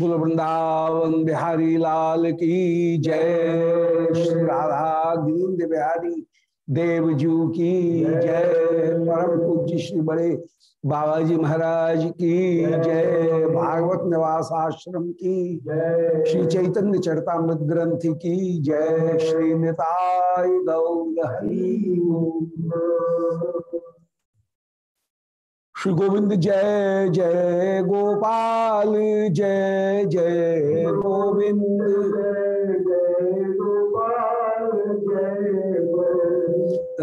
वृंदावन बिहारी लाल की जय। श्री राधा गिरिंद बिहारी। देवजू की जय। परम पूज्य श्री बड़े बाबा जी महाराज की जय। भागवत निवास आश्रम की जय श्री चैतन्य चरतामृत ग्रंथ की जय। श्री निताय श्री गोविंद जय जय गोपाल, जय जय गोविंद।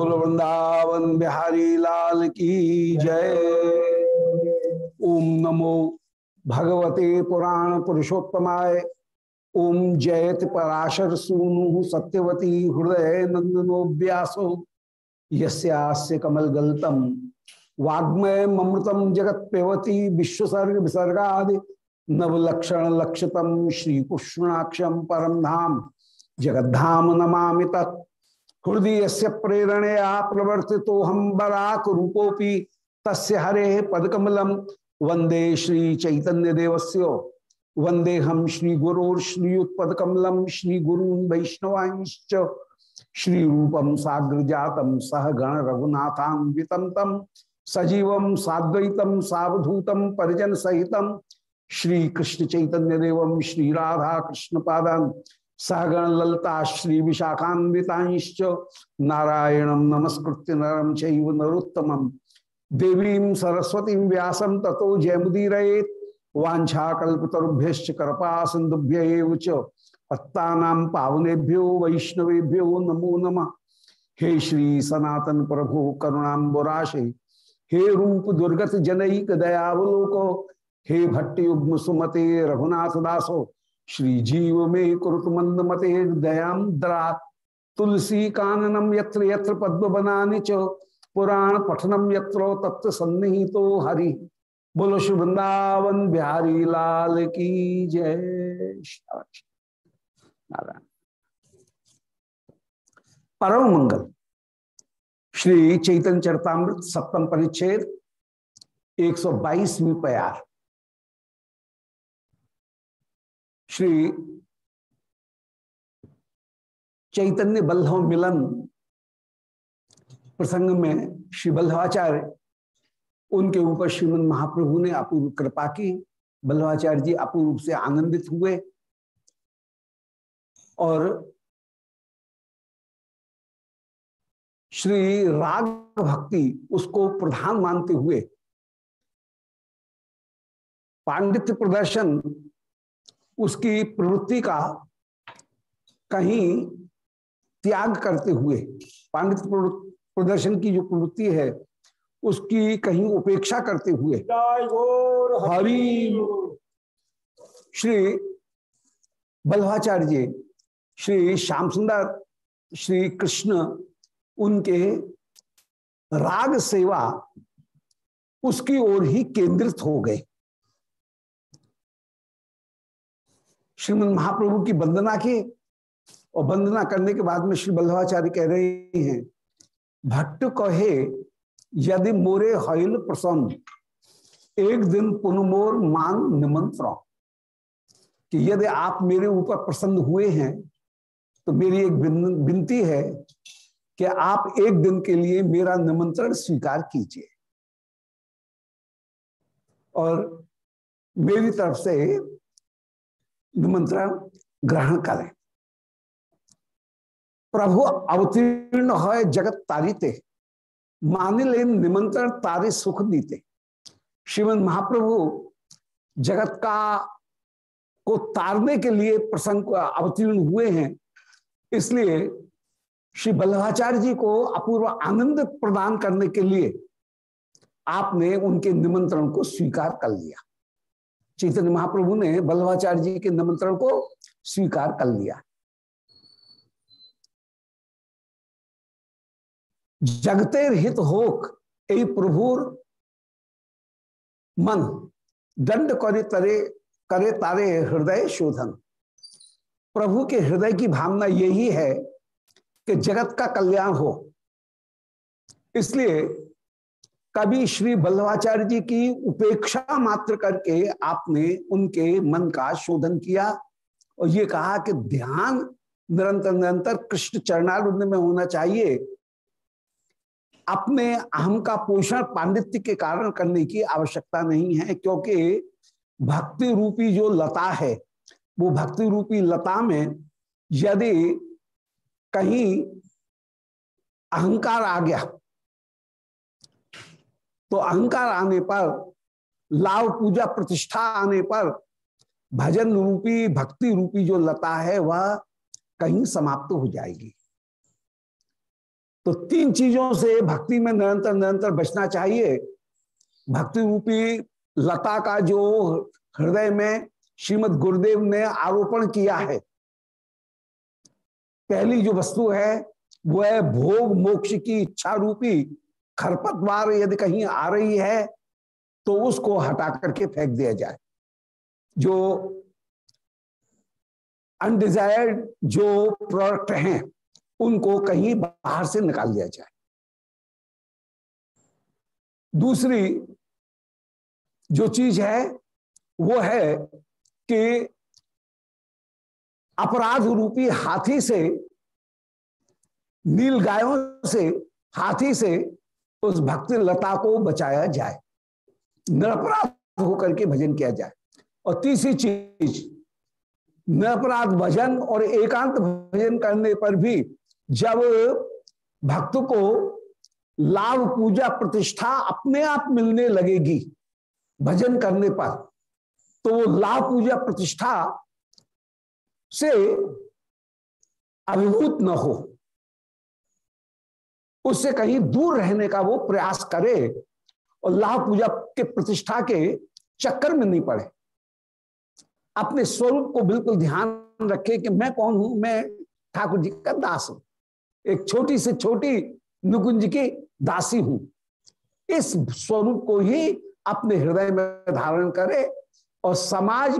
बोल वृंदावन बिहारी लाल की जय। ओम नमो भगवते पुराण पुरुषोत्तमाय। ओम जयत पराशर सूनु सत्यवती हृदय नंदनो व्यासो। यस्यास्य कमल गलतम वाग्मय ममृतम जगत पेवती विश्वसर्ग विसर्गा नवलक्षण लक्षतम श्री कृष्णाक्षम परम धाम जगद्धाम नमामि तत्। हृदय से प्रेरणे प्रेरणया प्रवर्तितो हम बराक रूपोपि तस्य हरे पदकमलम वंदे श्री चैतन्य देवस्य वंदे हम श्री गुरोर्श्रीयुत्पदकमलम श्री गुरु वैष्णवांश्च। श्री रूपम साग्र जातम सह गण रघुनाथान्वितम तम सजीवम साद्वैतम सावधूतम परिजन सहितम श्री कृष्ण चैतन्य श्री राधा कृष्ण पादान सहगण ललता श्री विशाखान्विताश्च नारायणं नमस्कृत्य नरम चैव नरोत्तमं देवीं सरस्वतीं व्यासं ततो जयमुदीरयेत्। वाञ्छाकल्पतरुभ्यश्च कृपा सिन्धुभ्य एव च पावनेभ्यो वैष्णवेभ्यो नमो नम। हे श्री सनातन प्रभु, करुणाम्बुराशे, हे रूप दुर्गत जनैक दयावलोको, हे भट्टयुग्म सुमते रघुनाथ दासो श्री जीव में कुरुत मंद मते दयाम द्रा तुलसी काननम यत्र यत्र पद्म बनाने च पुराण पठनम यत्र तप्त सन्निहितो हरि। बोलो श्री बिहारी लाल की जय। नारायण। परम मंगल। श्री चैतन्य चरतामृत सप्तम परिच्छेद 122वीं प्यार। श्री चैतन्य बल्लभ मिलन प्रसंग में श्री बल्लभाचार्य, उनके ऊपर श्रीमद महाप्रभु ने अपूर्व कृपा की। बल्लभाचार्य जी अपूर्व से आनंदित हुए और श्री राग भक्ति उसको प्रधान मानते हुए पांडित्य प्रदर्शन उसकी प्रवृत्ति का कहीं त्याग करते हुए पांडित्य प्रदर्शन की जो प्रवृत्ति है उसकी कहीं उपेक्षा करते हुए। हरि श्री बल्लभाचार्य जी श्री श्याम सुंदर श्री कृष्ण उनके राग सेवा उसकी ओर ही केंद्रित हो गए। श्रीमद महाप्रभु की वंदना की और वंदना करने के बाद में श्री बल्लभाचार्य कह रहे हैं, भट्ट कहे, यदि मोरे हईल प्रसन्न, एक दिन पुनमोर मान निमंत्रण। कि यदि आप मेरे ऊपर प्रसन्न हुए हैं तो मेरी एक विनती है कि आप एक दिन के लिए मेरा निमंत्रण स्वीकार कीजिए। और मेरी तरफ़ से निमंत्रण ग्रहण करें। प्रभु, अवतीर्ण है जगत तारिते मानिले निमंत्रण तारे सुख दीते श्रीमद महाप्रभु, जगत का, को तारने के लिए प्रसंग अवतीर्ण हुए हैं, इसलिए श्री बल्लभाचार्य जी को अपूर्व आनंद प्रदान करने के लिए आपने उनके निमंत्रण को स्वीकार कर लिया। चैतन्य महाप्रभु ने बल्लभाचार्य जी के निमंत्रण को स्वीकार कर लिया। जगते हित होक, ए प्रभुर मन, दंड करे तरे, करे तारे हृदय शोधन। प्रभु के हृदय की भावना यही है कि जगत का कल्याण हो। इसलिए कभी श्री बल्लभाचार्य जी की उपेक्षा मात्र करके आपने उनके मन का शोधन किया? और ये कहा कि ध्यान निरंतर निरंतर कृष्ण चरणारुद्ध में होना चाहिए। अपने अहम का पोषण पांडित्य के कारण करने की आवश्यकता नहीं है, क्योंकि भक्ति रूपी जो लता है, वो भक्ति रूपी लता में यदि कहीं अहंकार आ गया तो अहंकार आने पर लाभ पूजा प्रतिष्ठा आने पर, भजन रूपी, भक्ति रूपी जो लता है, वह कहीं समाप्त हो जाएगी। तो तीन चीज़ों से भक्ति में निरंतर निरंतर बचना चाहिए। भक्ति रूपी लता का जो हृदय में श्रीमद गुरुदेव ने आरोपण किया है, पहली जो वस्तु है, वो है भोग मोक्ष की इच्छा रूपी खरपतवार यदि कहीं आ रही है तो उसको हटा करके फेंक दिया जाए। जो अनडिजायर्ड जो प्रोडक्ट हैं, उनको कहीं बाहर से निकाल दिया जाए। दूसरी जो चीज़ है, वो है कि अपराध रूपी हाथी से नील गायों से, हाथी से उस भक्ति लता को बचाया जाए, निरपराध होकर के भजन किया जाए। और तीसरी चीज़, निरपराध भजन और एकांत भजन करने पर भी जब भक्त को लाभ पूजा प्रतिष्ठा अपने आप मिलने लगेगी भजन करने पर तो वो लाभ पूजा प्रतिष्ठा से अभिभूत न हो। उससे कहीं दूर रहने का वो प्रयास करे और लाभ पूजा के प्रतिष्ठा के चक्कर में नहीं पड़े। अपने स्वरूप को बिल्कुल ध्यान रखे कि मैं कौन हूँ? मैं ठाकुर जी का दास हूँ। एक छोटी से छोटी नुकुंज की दासी हूँ। इस स्वरूप को ही अपने हृदय में धारण करे और समाज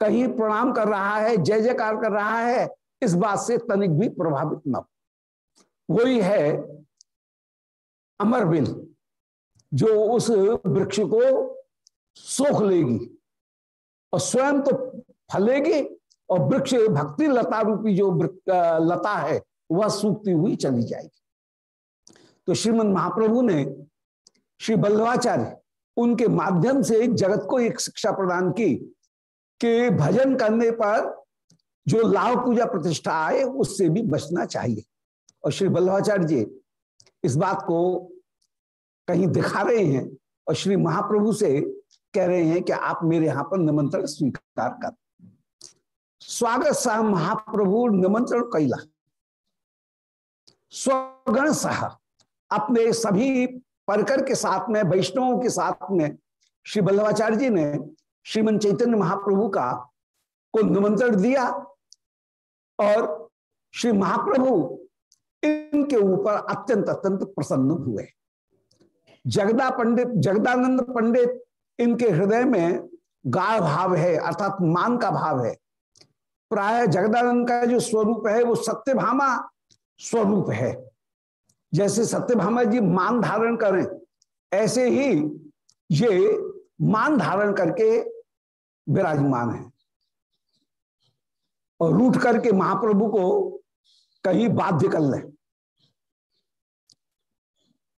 कहीं प्रणाम कर रहा है, जय जयकार कर रहा है, इस बात से तनिक भी प्रभावित न वही है अमर बिल जो उस वृक्ष को सोख लेगी और स्वयं तो फलेगी और वृक्ष भक्ति लता रूपी जो लता है, वह सूखती हुई चली जाएगी। तो श्रीमद महाप्रभु ने श्री बल्लवाचार्य उनके माध्यम से जगत को एक शिक्षा प्रदान की कि भजन करने पर जो लाभ पूजा प्रतिष्ठा आए, उससे भी बचना चाहिए। और श्री बल्लभाचार्य जी इस बात को कहीं दिखा रहे हैं और श्री महाप्रभु से कह रहे हैं कि आप मेरे यहाँ पर निमंत्रण स्वीकार कर। स्वागत सह महाप्रभु निमंत्रण कैला। स्वगण सह अपने सभी परकर के साथ में, वैष्णवों के साथ में श्री बल्लभाचार्य जी ने श्रीमन चैतन्य महाप्रभु का को निमंत्रण दिया और श्री महाप्रभु इनके ऊपर अत्यंत अत्यंत प्रसन्न हुए। जगदा पंडित, जगदानंद पंडित इनके हृदय में गाढ़ भाव है, अर्थात मान का भाव है। प्राय जगदानंद का जो स्वरूप है, वो सत्यभामा स्वरूप है। जैसे सत्यभामा जी मान धारण करें, ऐसे ही ये मान धारण करके विराजमान है। और रूठ करके महाप्रभु को कहीं बाध्य कर ले।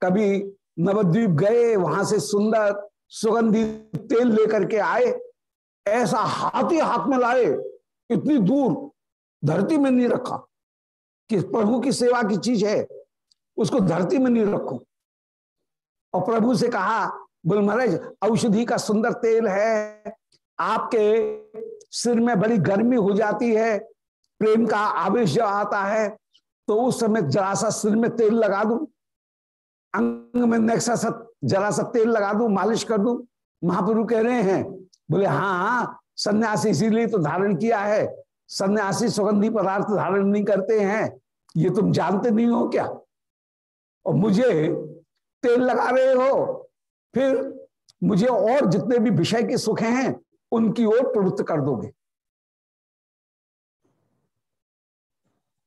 कभी नवद्वीप गए, वहाँ से सुंदर सुगंधी तेल लेकर के आए, ऐसा हाथ ही हाथ में लाए, इतनी दूर धरती में नहीं रखा कि प्रभु की सेवा की चीज़ है, उसको धरती में नहीं रखो। और प्रभु से कहा, बोल, महाराज, औषधि का सुंदर तेल है, आपके सिर में बड़ी गर्मी हो जाती है प्रेम का आवेश जब आता है तो उस समय जरा सा सिर में तेल लगा दू, अंग में नेक्सा सा जरा सा तेल लगा दू, मालिश कर दू। महाप्रभु कह रहे हैं, बोले हाँ हाँ सन्यासी इसीलिए तो धारण किया है। सन्यासी सुगंधी पदार्थ धारण नहीं करते हैं। ये तुम जानते नहीं हो क्या? और मुझे तेल लगा रहे हो। फिर मुझे और जितने भी विषय के सुख हैं, उनकी ओर प्रवृत्त कर दोगे।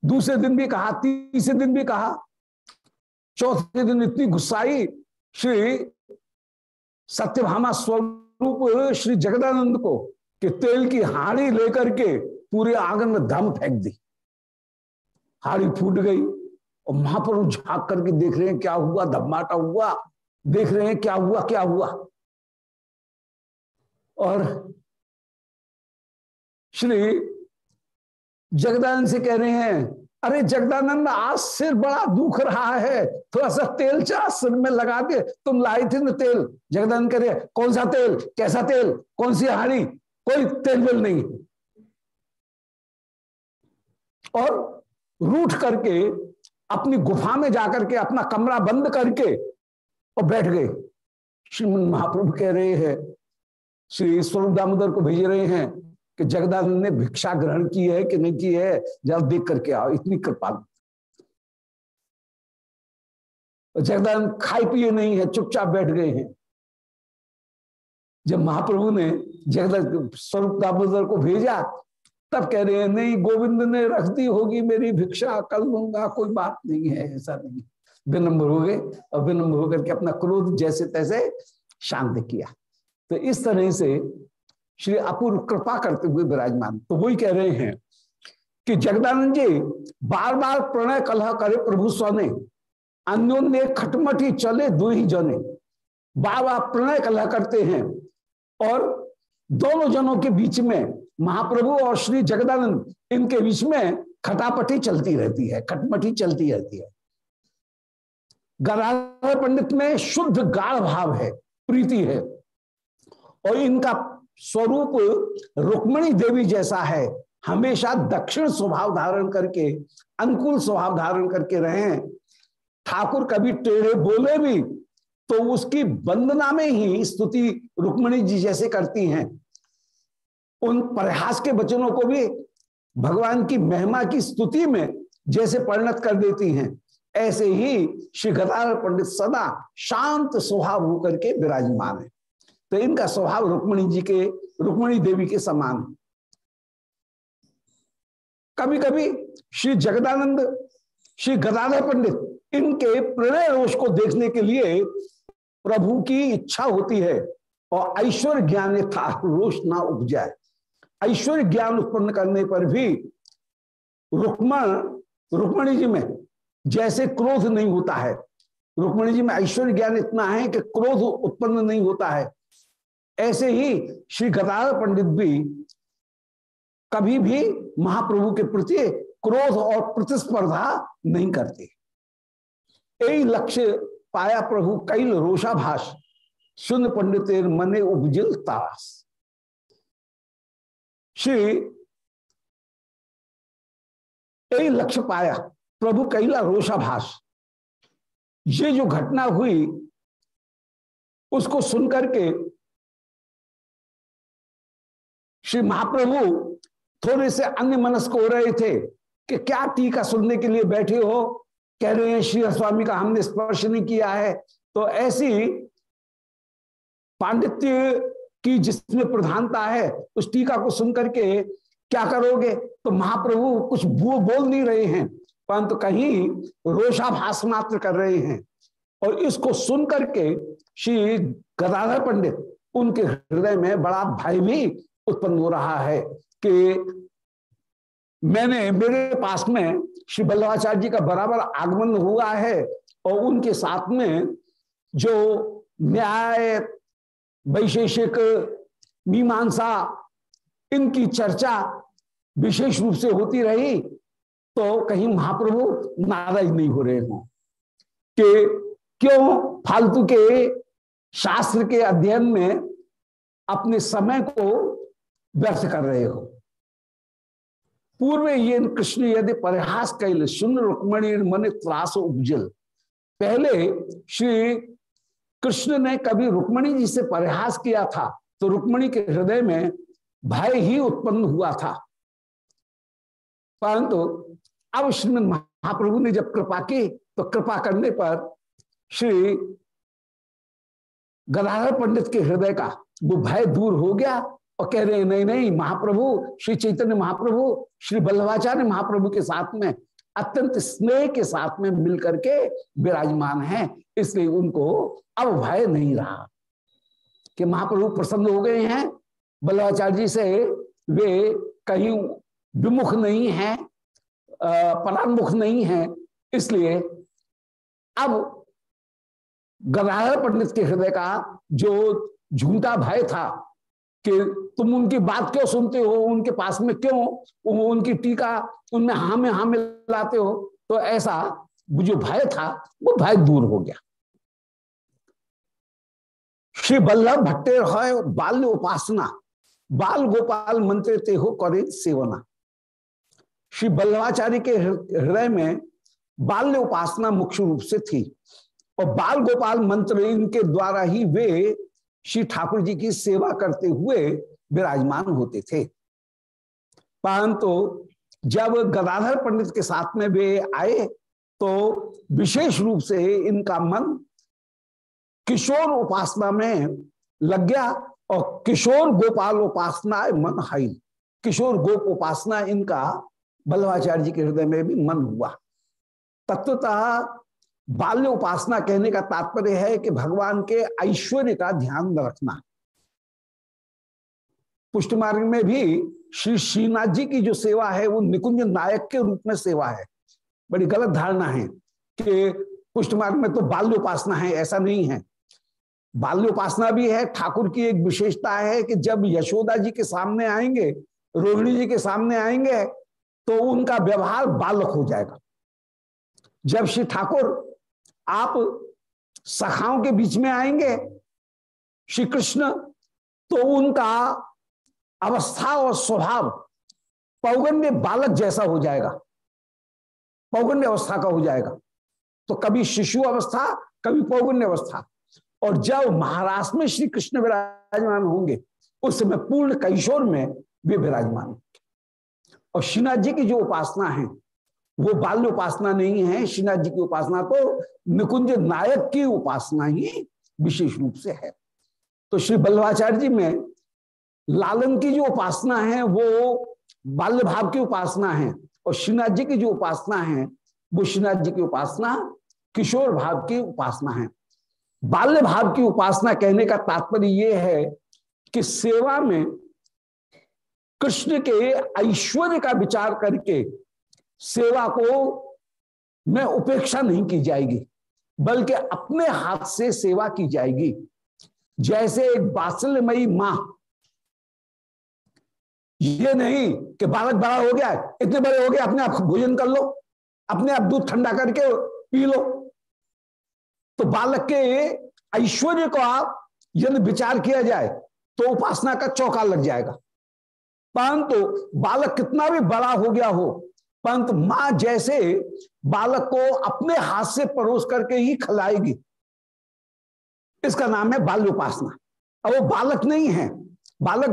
दूसरे दिन भी कहा, तीसरे दिन भी कहा, चौथे दिन इतनी गुस्साई, श्री सत्यभामा स्वरूप, श्री जगदानंद को कि तेल की हाड़ी लेकर के पूरे आँगन में धम फेंक दी। हाड़ी फूट गई और महाप्रभु झाँक करके देख रहे हैं, क्या हुआ, धमाटा हुआ, देख रहे हैं, क्या हुआ क्या हुआ। और श्री जगदानंद से कह रहे हैं, अरे जगदानंद, आज सिर बड़ा दुख रहा है। थोड़ा सा तेल चाह सिर में लगा के तुम लाए थे ना तेल। जगदानंद कह रहे कौन सा तेल? कैसा तेल? कौन सी हाड़ी? कोई तेल वेल नहीं। और रूठ करके अपनी गुफा में जाकर के अपना कमरा बंद करके और बैठ गए। श्रीमद महाप्रभु कह रहे हैं, श्री स्वरूप दामोदर को भेज रहे हैं कि जगदानंद ने भिक्षा ग्रहण की है कि नहीं की है, जरा देख करके आओ, इतनी कृपा। जगदानंद खाए पिए नहीं है, चुपचाप बैठ गए हैं। जब महाप्रभु ने जगदानंद स्वरूप दामोदर को भेजा, तब कह रहे हैं, नहीं, गोविंद ने रख दी होगी मेरी भिक्षा, कल लूँगा कोई बात नहीं है, ऐसा नहीं विनम्र हो गए, और विनम्र होकर के अपना क्रोध जैसे तैसे शांत किया। तो इस तरह से श्री अपूर्व कृपा करते हुए विराजमान। तो वही कह रहे हैं कि जगदानंद जी बार बार प्रणय कलह करे प्रभु स्वने अन्योन्य खटमटी चले दो ही जने। बार बार प्रणय कलह करते हैं। और दोनों जनों के बीच में महाप्रभु और श्री जगदानंद, इनके बीच में खटापटी चलती रहती है, खटमटी चलती रहती है। गदाधर पंडित में शुद्ध गाढ़ भाव है, प्रीति है। और इनका स्वरूप रुक्मणी देवी जैसा है। हमेशा दक्षिण स्वभाव धारण करके, अनुकूल स्वभाव धारण करके रहे। ठाकुर कभी टेढ़े बोले भी तो उसकी वंदना में ही स्तुति रुक्मणी जी जैसे करती हैं। उन प्रयास के वचनों को भी भगवान की महिमा की स्तुति में जैसे परिणत कर देती हैं। ऐसे ही श्री गदार पंडित सदा शांत स्वभाव होकर के विराजमान है। तो इनका स्वभाव रुक्मणी जी के, रुक्मणी देवी के समान। कभी कभी श्री जगदानंद, श्री गदाधर पंडित, इनके प्रणय रोष को देखने के लिए प्रभु की इच्छा होती है और ऐश्वर्य ज्ञान था रोष ना उपजाए। ऐश्वर्य ज्ञान उत्पन्न करने पर भी रुक्मण, रुक्मणी जी में जैसे क्रोध नहीं होता है। रुक्मणी जी में ऐश्वर्य ज्ञान इतना है कि क्रोध उत्पन्न नहीं होता है। ऐसे ही श्री गदाधर पंडित भी कभी भी महाप्रभु के प्रति क्रोध और प्रतिस्पर्धा नहीं करते। यही लक्ष्य पाया प्रभु कैल रोषाभाष सुन पंडित मने उपजिल तास। श्री यही लक्ष्य पाया प्रभु कैला रोषाभाष ये जो घटना हुई, उसको सुनकर के श्री महाप्रभु थोड़े से अन्य मनस्क हो रहे थे कि क्या टीका सुनने के लिए बैठे हो? कह रहे हैं, श्री स्वामी का हमने स्पर्श नहीं किया है। तो ऐसी पांडित्य की जिसमें प्रधानता है, उस टीका को सुनकर के क्या करोगे? तो महाप्रभु कुछ वो बोल नहीं रहे हैं, परंतु कहीं रोषाभास मात्र कर रहे हैं। और इसको सुन करके श्री गदाधर पंडित, उनके हृदय में बड़ा भय भी उत्पन्न हो रहा है कि मैंने, मेरे पास में श्री बल्लभाचार्य जी का बराबर आगमन हुआ है और उनके साथ में जो न्याय वैशेषिक मीमांसा, इनकी चर्चा विशेष रूप से होती रही तो कहीं महाप्रभु नाराज़ नहीं हो रहे हों कि क्यों फालतू के शास्त्र के अध्ययन में अपने समय को व्यर्थ कर रहे हो। पूर्व ये कृष्ण यदि परिहास कैल सुन रुक्मणी मन त्रास उपजल। पहले श्री कृष्ण ने कभी रुक्मणी जी से परिहास किया था तो रुक्मणी के हृदय में भय ही उत्पन्न हुआ था। परंतु अब श्रीमद महाप्रभु ने जब कृपा की तो कृपा करने पर श्री गदाधर पंडित के हृदय का वो भय दूर हो गया और कह रहे नहीं नहीं, महाप्रभु, श्री चैतन्य महाप्रभु, श्री बल्लभाचार्य महाप्रभु के साथ में, अत्यंत स्नेह के साथ में मिलकर के विराजमान है, इसलिए उनको अब भय नहीं रहा। कि महाप्रभु प्रसन्न हो गए हैं। बल्लभाचार्य जी से वे कहीं विमुख नहीं है परान्मुख नहीं है, इसलिए अब गदाधर पंडित के हृदय का जो झूठा भय था कि तुम उनकी बात क्यों सुनते हो? उनके पास में क्यों उनकी टीका उनमें हा में हा में लाते हो? तो ऐसा जो भय था, वो भय दूर हो गया। श्री बल्लभ भट्टे है बाल्य उपासना। बाल गोपाल मंत्र ते हो करे सेवना। श्री बल्लभाचार्य के हृदय में बाल्य उपासना मुख्य रूप से थी। और बाल गोपाल मंत्र इनके द्वारा ही वे श्री ठाकुर जी की सेवा करते हुए विराजमान होते थे। परंतु जब गदाधर पंडित के साथ में वे आए तो विशेष रूप से इनका मन किशोर उपासना में लग गया और किशोर गोपाल उपासना मन हाई किशोर गोप उपासना इनका बल्लभाचार्य जी के हृदय में भी मन हुआ। तत्वतः बाल्य उपासना कहने का तात्पर्य है कि भगवान के ऐश्वर्य का ध्यान रखना। पुष्ट मार्ग में भी श्री श्रीनाथ जी की जो सेवा है, वो निकुंज नायक के रूप में सेवा है। बड़ी गलत धारणा है कि पुष्ट मार्ग में तो बाल्य उपासना है, ऐसा नहीं है। बाल्य उपासना भी है, ठाकुर की एक विशेषता है कि जब यशोदा जी के सामने आएँगे, रोहिणी जी के सामने आएँगे तो उनका व्यवहार बालक हो जाएगा। जब श्री ठाकुर आप सखाओं के बीच में आएँगे श्री कृष्ण तो उनका अवस्था और स्वभाव पौगण्य बालक जैसा हो जाएगा। पौगण्य अवस्था का हो जाएगा। तो कभी शिशु अवस्था, कभी पौगण्य अवस्था। और जब महाराष्ट्र में श्री कृष्ण विराजमान होंगे, उस समय पूर्ण कैशोर में वे विराजमान और श्रीनाथ जी की जो उपासना है वो बाल्य उपासना नहीं है श्रीनाथ जी की उपासना तो निकुंज नायक की उपासना ही विशेष रूप से है। तो श्री बल्लभाचार्य जी में लालन की जो उपासना है, वो बाल्य भाव की उपासना है और श्रीनाथ जी की जो उपासना है, वो श्रीनाथ जी की उपासना किशोर भाव की उपासना है। बाल्य भाव की उपासना कहने का तात्पर्य ये है कि सेवा में कृष्ण के ऐश्वर्य का विचार करके सेवा को में उपेक्षा नहीं की जाएगी, बल्कि अपने हाथ से सेवा की जाएगी। जैसे एक बासल्यमयी माँ। ये नहीं कि बालक बड़ा हो गया, इतने बड़े हो गए, अपने आप भोजन कर लो, अपने आप दूध ठंडा करके पी लो। तो बालक के ऐश्वर्य को आप यदि विचार किया जाए तो उपासना का चौका लग जाएगा। परंतु तो बालक कितना भी बड़ा हो गया हो परंतु माँ जैसे बालक को अपने हाथ से परोस करके ही खिलाएगी। इसका नाम है बाल्य उपासना। अब वो बालक नहीं है। बालक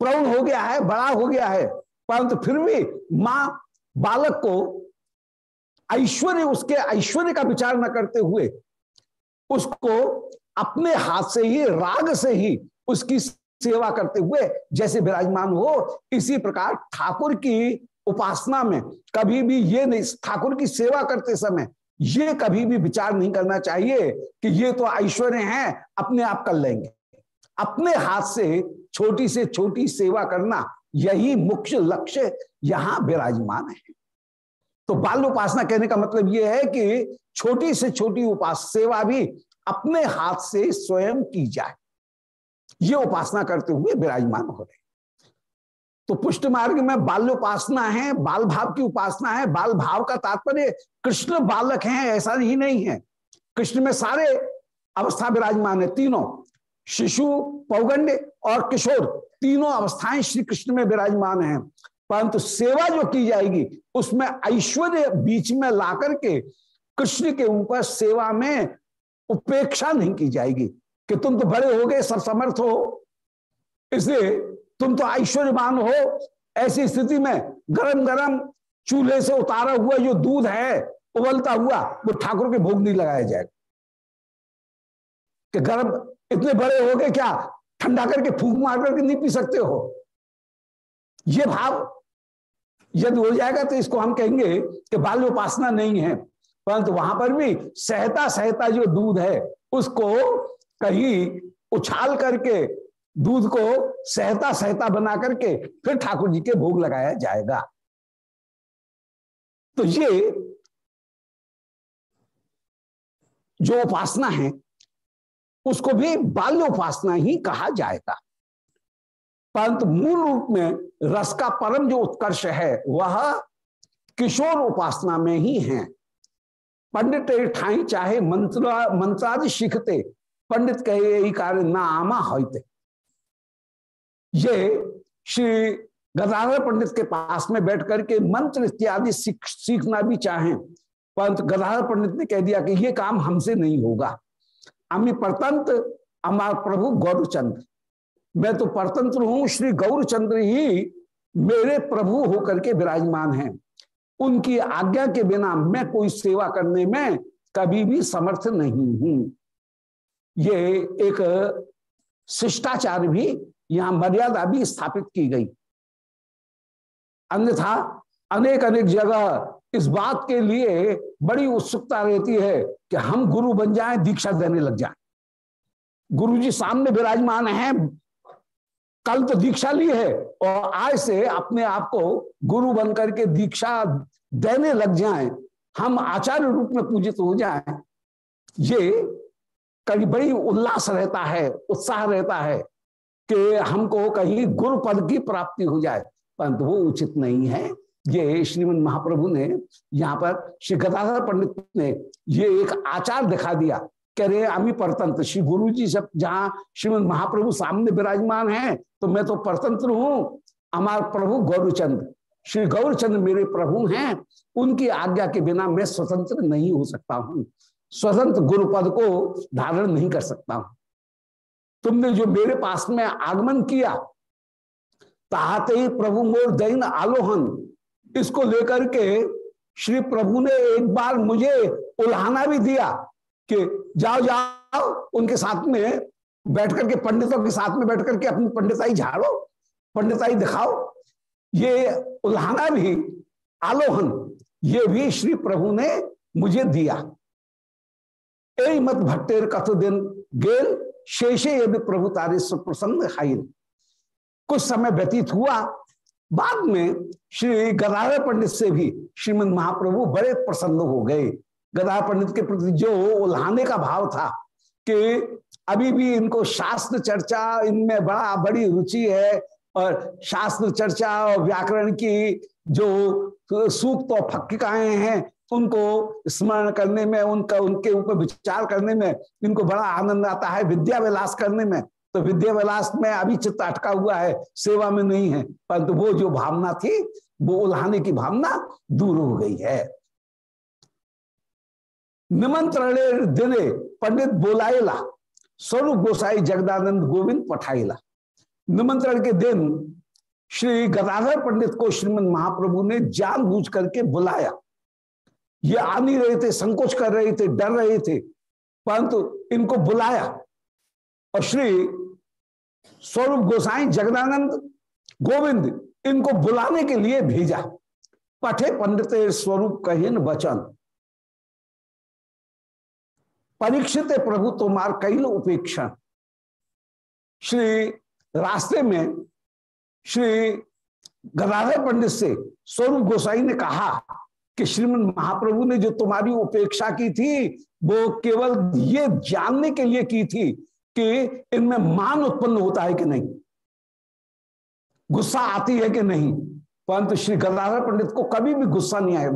प्रौढ़ हो गया है, बड़ा हो गया है, परंतु फिर भी माँ बालक को ऐश्वर्य, उसके ऐश्वर्य का विचार न करते हुए उसको अपने हाथ से ही, राग से ही उसकी सेवा करते हुए, जैसे विराजमान हो, इसी प्रकार ठाकुर की उपासना में कभी भी ये नहीं, ठाकुर की सेवा करते समय ये कभी भी विचार नहीं करना चाहिए कि ये तो ऐश्वर्य हैं, अपने आप कर लेंगे। अपने हाथ से, छोटी से छोटी सेवा करना यही मुख्य लक्ष्य यहाँ विराजमान है। तो बाल उपासना कहने का मतलब यह है कि छोटी से छोटी उपास, सेवा भी अपने हाथ से स्वयं की जाए। ये उपासना करते हुए विराजमान हो रहे तो पुष्ट मार्ग में बाल्योपासना है, बाल भाव की उपासना है, बाल भाव का तात्पर्य कृष्ण बालक हैं, ऐसा ही नहीं है। कृष्ण में सारे अवस्था विराजमान है, तीनों, शिशु, पौगंड और किशोर, तीनों अवस्थाएँ श्री कृष्ण में विराजमान हैं। परंतु सेवा जो की जाएगी, उसमें ऐश्वर्य बीच में ला करके कृष्ण के ऊपर सेवा में उपेक्षा नहीं की जाएगी। कि तुम तो बड़े हो गए सब समर्थ हो। इसलिए तुम तो ऐश्वर्यवान हो। ऐसी स्थिति में गरम गरम चूल्हे से उतारा हुआ जो दूध है, उबलता हुआ, वो ठाकुर के भोग नहीं लगाया जाएगा। कि गरम इतने बड़े हो गए क्या? ठंडा करके फूक मार करके नहीं पी सकते हो? ये भाव यदि हो जाएगा तो इसको हम कहेंगे कि बाल्य उपासना नहीं है। परंतु वहाँ पर भी सहता सहता जो दूध है, उसको कहीं उछाल करके दूध को सहता सहता बना करके फिर ठाकुर जी के भोग लगाया जाएगा। तो ये जो उपासना है, उसको भी बाल्य उपासना ही कहा जाएगा। परंतु मूल रूप में रस का परम जो उत्कर्ष है, वह किशोर उपासना में ही है। पंडित ठाई चाहे मंत्र, मंत्रादि सीखते पंडित कहे यही कार्य ना आमा होते ये श्री गदाधर पंडित के पास में बैठ करके मंत्र इत्यादि सीख, सीखना भी चाहें, परंतु गदाधर पंडित ने कह दिया कि ये काम हमसे नहीं होगा। अमी परतंत्र अमार प्रभु गौरचंद्र मैं तो परतंत्र हूँ, श्री गौरचंद्र ही मेरे प्रभु होकर के विराजमान हैं। उनकी आज्ञा के बिना मैं कोई सेवा करने में कभी भी समर्थ नहीं हूँ। ये एक शिष्टाचार भी यहाँ मर्यादा भी स्थापित की गई। अन्यथा अनेक अनेक जगह इस बात के लिए बड़ी उत्सुकता रहती है कि हम गुरु बन जाएँ, दीक्षा देने लग जाएँ। गुरु जी सामने विराजमान हैं, कल तो दीक्षा ली है और आज से अपने आप को गुरु बनकर के दीक्षा देने लग जाएँ, हम आचार्य रूप में पूजित हो जाएँ, ये कभी बड़ी उल्लास रहता है, उत्साह रहता है। कि हमको कहीं गुरु पद की प्राप्ति हो जाए। परंतु वो उचित नहीं है। ये श्रीमद महाप्रभु ने यहाँ पर श्री गदाधर पंडित ने ये एक आचार दिखा दिया। कह रहे अमी परतंत्र, श्री गुरु जी सब जहाँ श्रीमद महाप्रभु सामने विराजमान है तो मैं तो परतंत्र हूँ। हमारे प्रभु गौरचंद, श्री गौरचंद मेरे प्रभु हैं। उनकी आज्ञा के बिना मैं स्वतंत्र नहीं हो सकता हूँ। स्वतंत्र गुरुपद को धारण नहीं कर सकता हूँ। तुमने जो मेरे पास में आगमन किया, ताहते ही प्रभु मोर दैन आलोहन। इसको लेकर के श्री प्रभु ने एक बार मुझे उल्हाना भी दिया कि जाओ जाओ, उनके साथ में बैठ करके, पंडितों के साथ में बैठ करके अपनी पंडिताई झाड़ो, पंडिताई दिखाओ। ये उल्हाना भी, आलोहन, ये भी श्री प्रभु ने मुझे दिया। ए मत भट्टेर कथ दिन गेल शेषे यदि प्रभु तारे प्रसन्न हाइन कुछ समय व्यतीत हुआ। बाद में श्री गदाधर पंडित से भी श्रीमद महाप्रभु बड़े प्रसन्न हो गए। गदाधर पंडित के प्रति जो उल्हाने का भाव था कि अभी भी इनको शास्त्र चर्चा, इनमें बड़ा, बड़ी रुचि है और शास्त्र चर्चा और व्याकरण की जो सूक्त और फक्किकाएँ हैं उनको स्मरण करने में, उनका, उनके ऊपर विचार करने में, इनको बड़ा आनंद आता है विद्या विलास करने में। तो विद्या विलास में अभी चित्त अटका हुआ है, सेवा में नहीं है, परंतु वो जो भावना थी, वो उल्हाने की भावना दूर हो गई है। निमंत्रण दिने पंडित बोलाएला स्वरूप गोसाई जगदानंद गोविंद पठाइला निमंत्रण के दिन श्री गदाधर पंडित को श्रीमद महाप्रभु ने जानबूझ करके बुलाया। ये आ नहीं रहे थे, संकोच कर रहे थे, डर रहे थे। परंतु इनको बुलाया और श्री स्वरूप गोसाई, जगदानंद गोविंद इनको बुलाने के लिए भेजा। पठे पंडित स्वरूप कहीन वचन। परीक्षित प्रभु तुम्हार कहीन उपेक्षा श्री रास्ते में श्री गदाधर पंडित से स्वरूप गोसाई ने कहा कि श्रीमद महाप्रभु ने जो तुम्हारी उपेक्षा की थी, वो केवल ये जानने के लिए की थी कि इनमें मान उत्पन्न होता है कि नहीं। गुस्सा आती है कि नहीं? परंतु श्री गदाधर पंडित को कभी भी गुस्सा नहीं आया।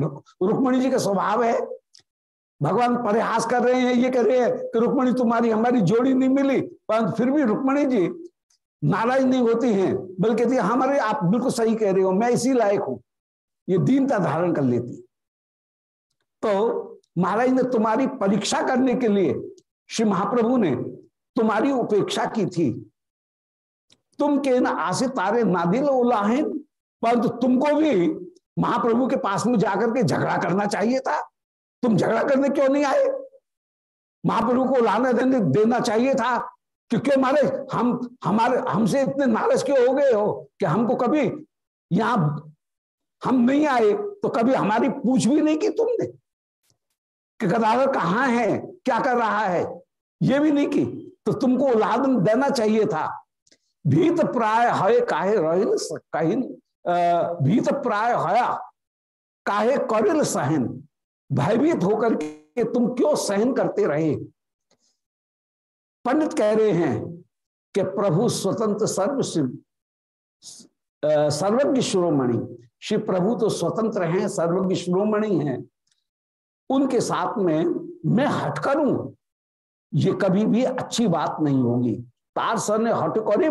रुक्मणी जी का स्वभाव है, भगवान परिहास कर रहे हैं, ये कह रहे हैं कि रुक्मणी तुम्हारी, हमारी जोड़ी नहीं मिली। परंतु फिर भी रुक्मणी जी नाराज़ नहीं होती हैं, बल्कि हमारे आप बिल्कुल सही कह रहे हो, मैं इसी लायक हूँ। ये दीनता धारण कर लेती तो महाराज ने तुम्हारी परीक्षा करने के लिए श्री महाप्रभु ने तुम्हारी उपेक्षा की थी। तुम के न आसे तारे नादिल उलाहन, परंतु तुमको भी महाप्रभु के पास में जाकर के झगड़ा करना चाहिए था। तुम झगड़ा करने क्यों नहीं आए? महाप्रभु को लाने देने, देना चाहिए था। क्योंकि हमारे, हम, हमारे, हमसे इतने नाराज़ क्यों हो गए हो कि हमको कभी यहाँ हम नहीं आए तो कभी हमारी पूछ भी नहीं की तुमने? कि गदाधर कहाँ है? क्या कर रहा है? ये भी नहीं की तो तुमको उलादन देना चाहिए था। भीत प्राय है काहे रहिल कहिन भीत प्राय हया काहे करिल सहन। भयभीत होकर के तुम क्यों सहन करते रहे? पंडित कह रहे हैं कि प्रभु स्वतंत्र सर्व सर्वज्ञ शिरोमणि। श्री प्रभु तो स्वतंत्र हैं, सर्वज्ञ शिरोमणि हैं। उनके साथ में मैं हट करूँ ये कभी भी अच्छी बात नहीं होगी। तार सर ने हट करे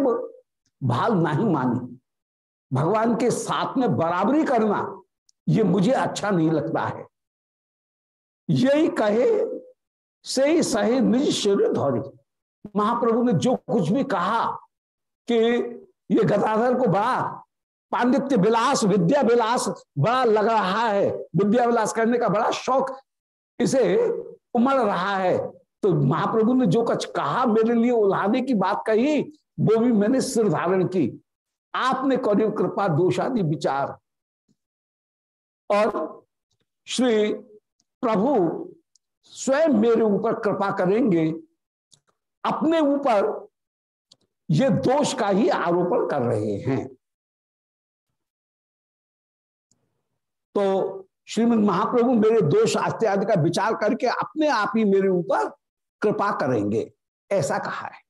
भाल नहीं मानी। भगवान के साथ में बराबरी करना, ये मुझे अच्छा नहीं लगता है। यही कहे से ही सही निज शरीर धौरी। महाप्रभु ने जो कुछ भी कहा कि ये गदाधर को बड़ा पांडित्य विलास, विद्या विलास बड़ा लग रहा है। विद्या विलास करने का बड़ा शौक इसे उमड़ रहा है। तो महाप्रभु ने जो कुछ कहा, मेरे लिए उल्हाने की बात कही, वो भी मैंने सिर धारण की। आपने करी कृपा, दोषादि विचार। और श्री प्रभु स्वयं मेरे ऊपर कृपा करेंगे, अपने ऊपर ये दोष का ही आरोपण कर रहे हैं। तो श्रीमद महाप्रभु मेरे दोष इत्यादि का विचार करके अपने आप ही मेरे ऊपर कृपा करेंगे। ऐसा कहा है।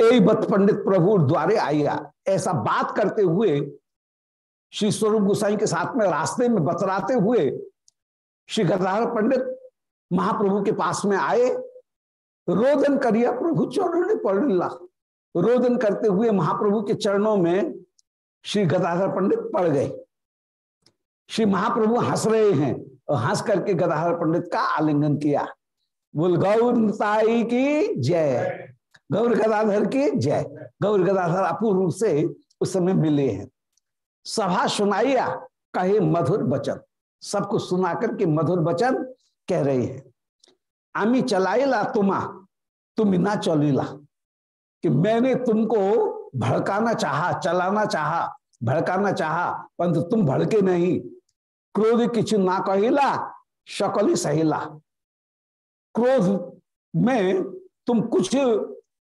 ए बत पंडित प्रभु द्वारे आइया। ऐसा बात करते हुए श्री स्वरूप गोसाई के साथ में रास्ते में बतराते हुए श्री गदाधर पंडित महाप्रभु के पास में आए। रोदन करिया प्रभु चरण पड़ रोदन करते हुए महाप्रभु के चरणों में श्री गदाधर पंडित पड़ गए। श्री महाप्रभु हंस रहे हैं और हंस करके गदाधर पंडित का आलिंगन किया। बोल, गौर की जय। गौर गदाधर की जय। गौर गदाधर अपूर्व रूप से उस समय मिले हैं। सभा सुनाइया, कहे मधुर वचन। सबको सुना करके मधुर वचन कह रहे हैं। आमी चलाइला तुमा तुम ना चलीला। कि मैंने तुमको भड़काना चाहा, चलाना चाहा, भड़काना चाहा, परंतु तुम भड़के नहीं। क्रोध किचु ना कहिला, शकली सहिला। क्रोध में तुम कुछ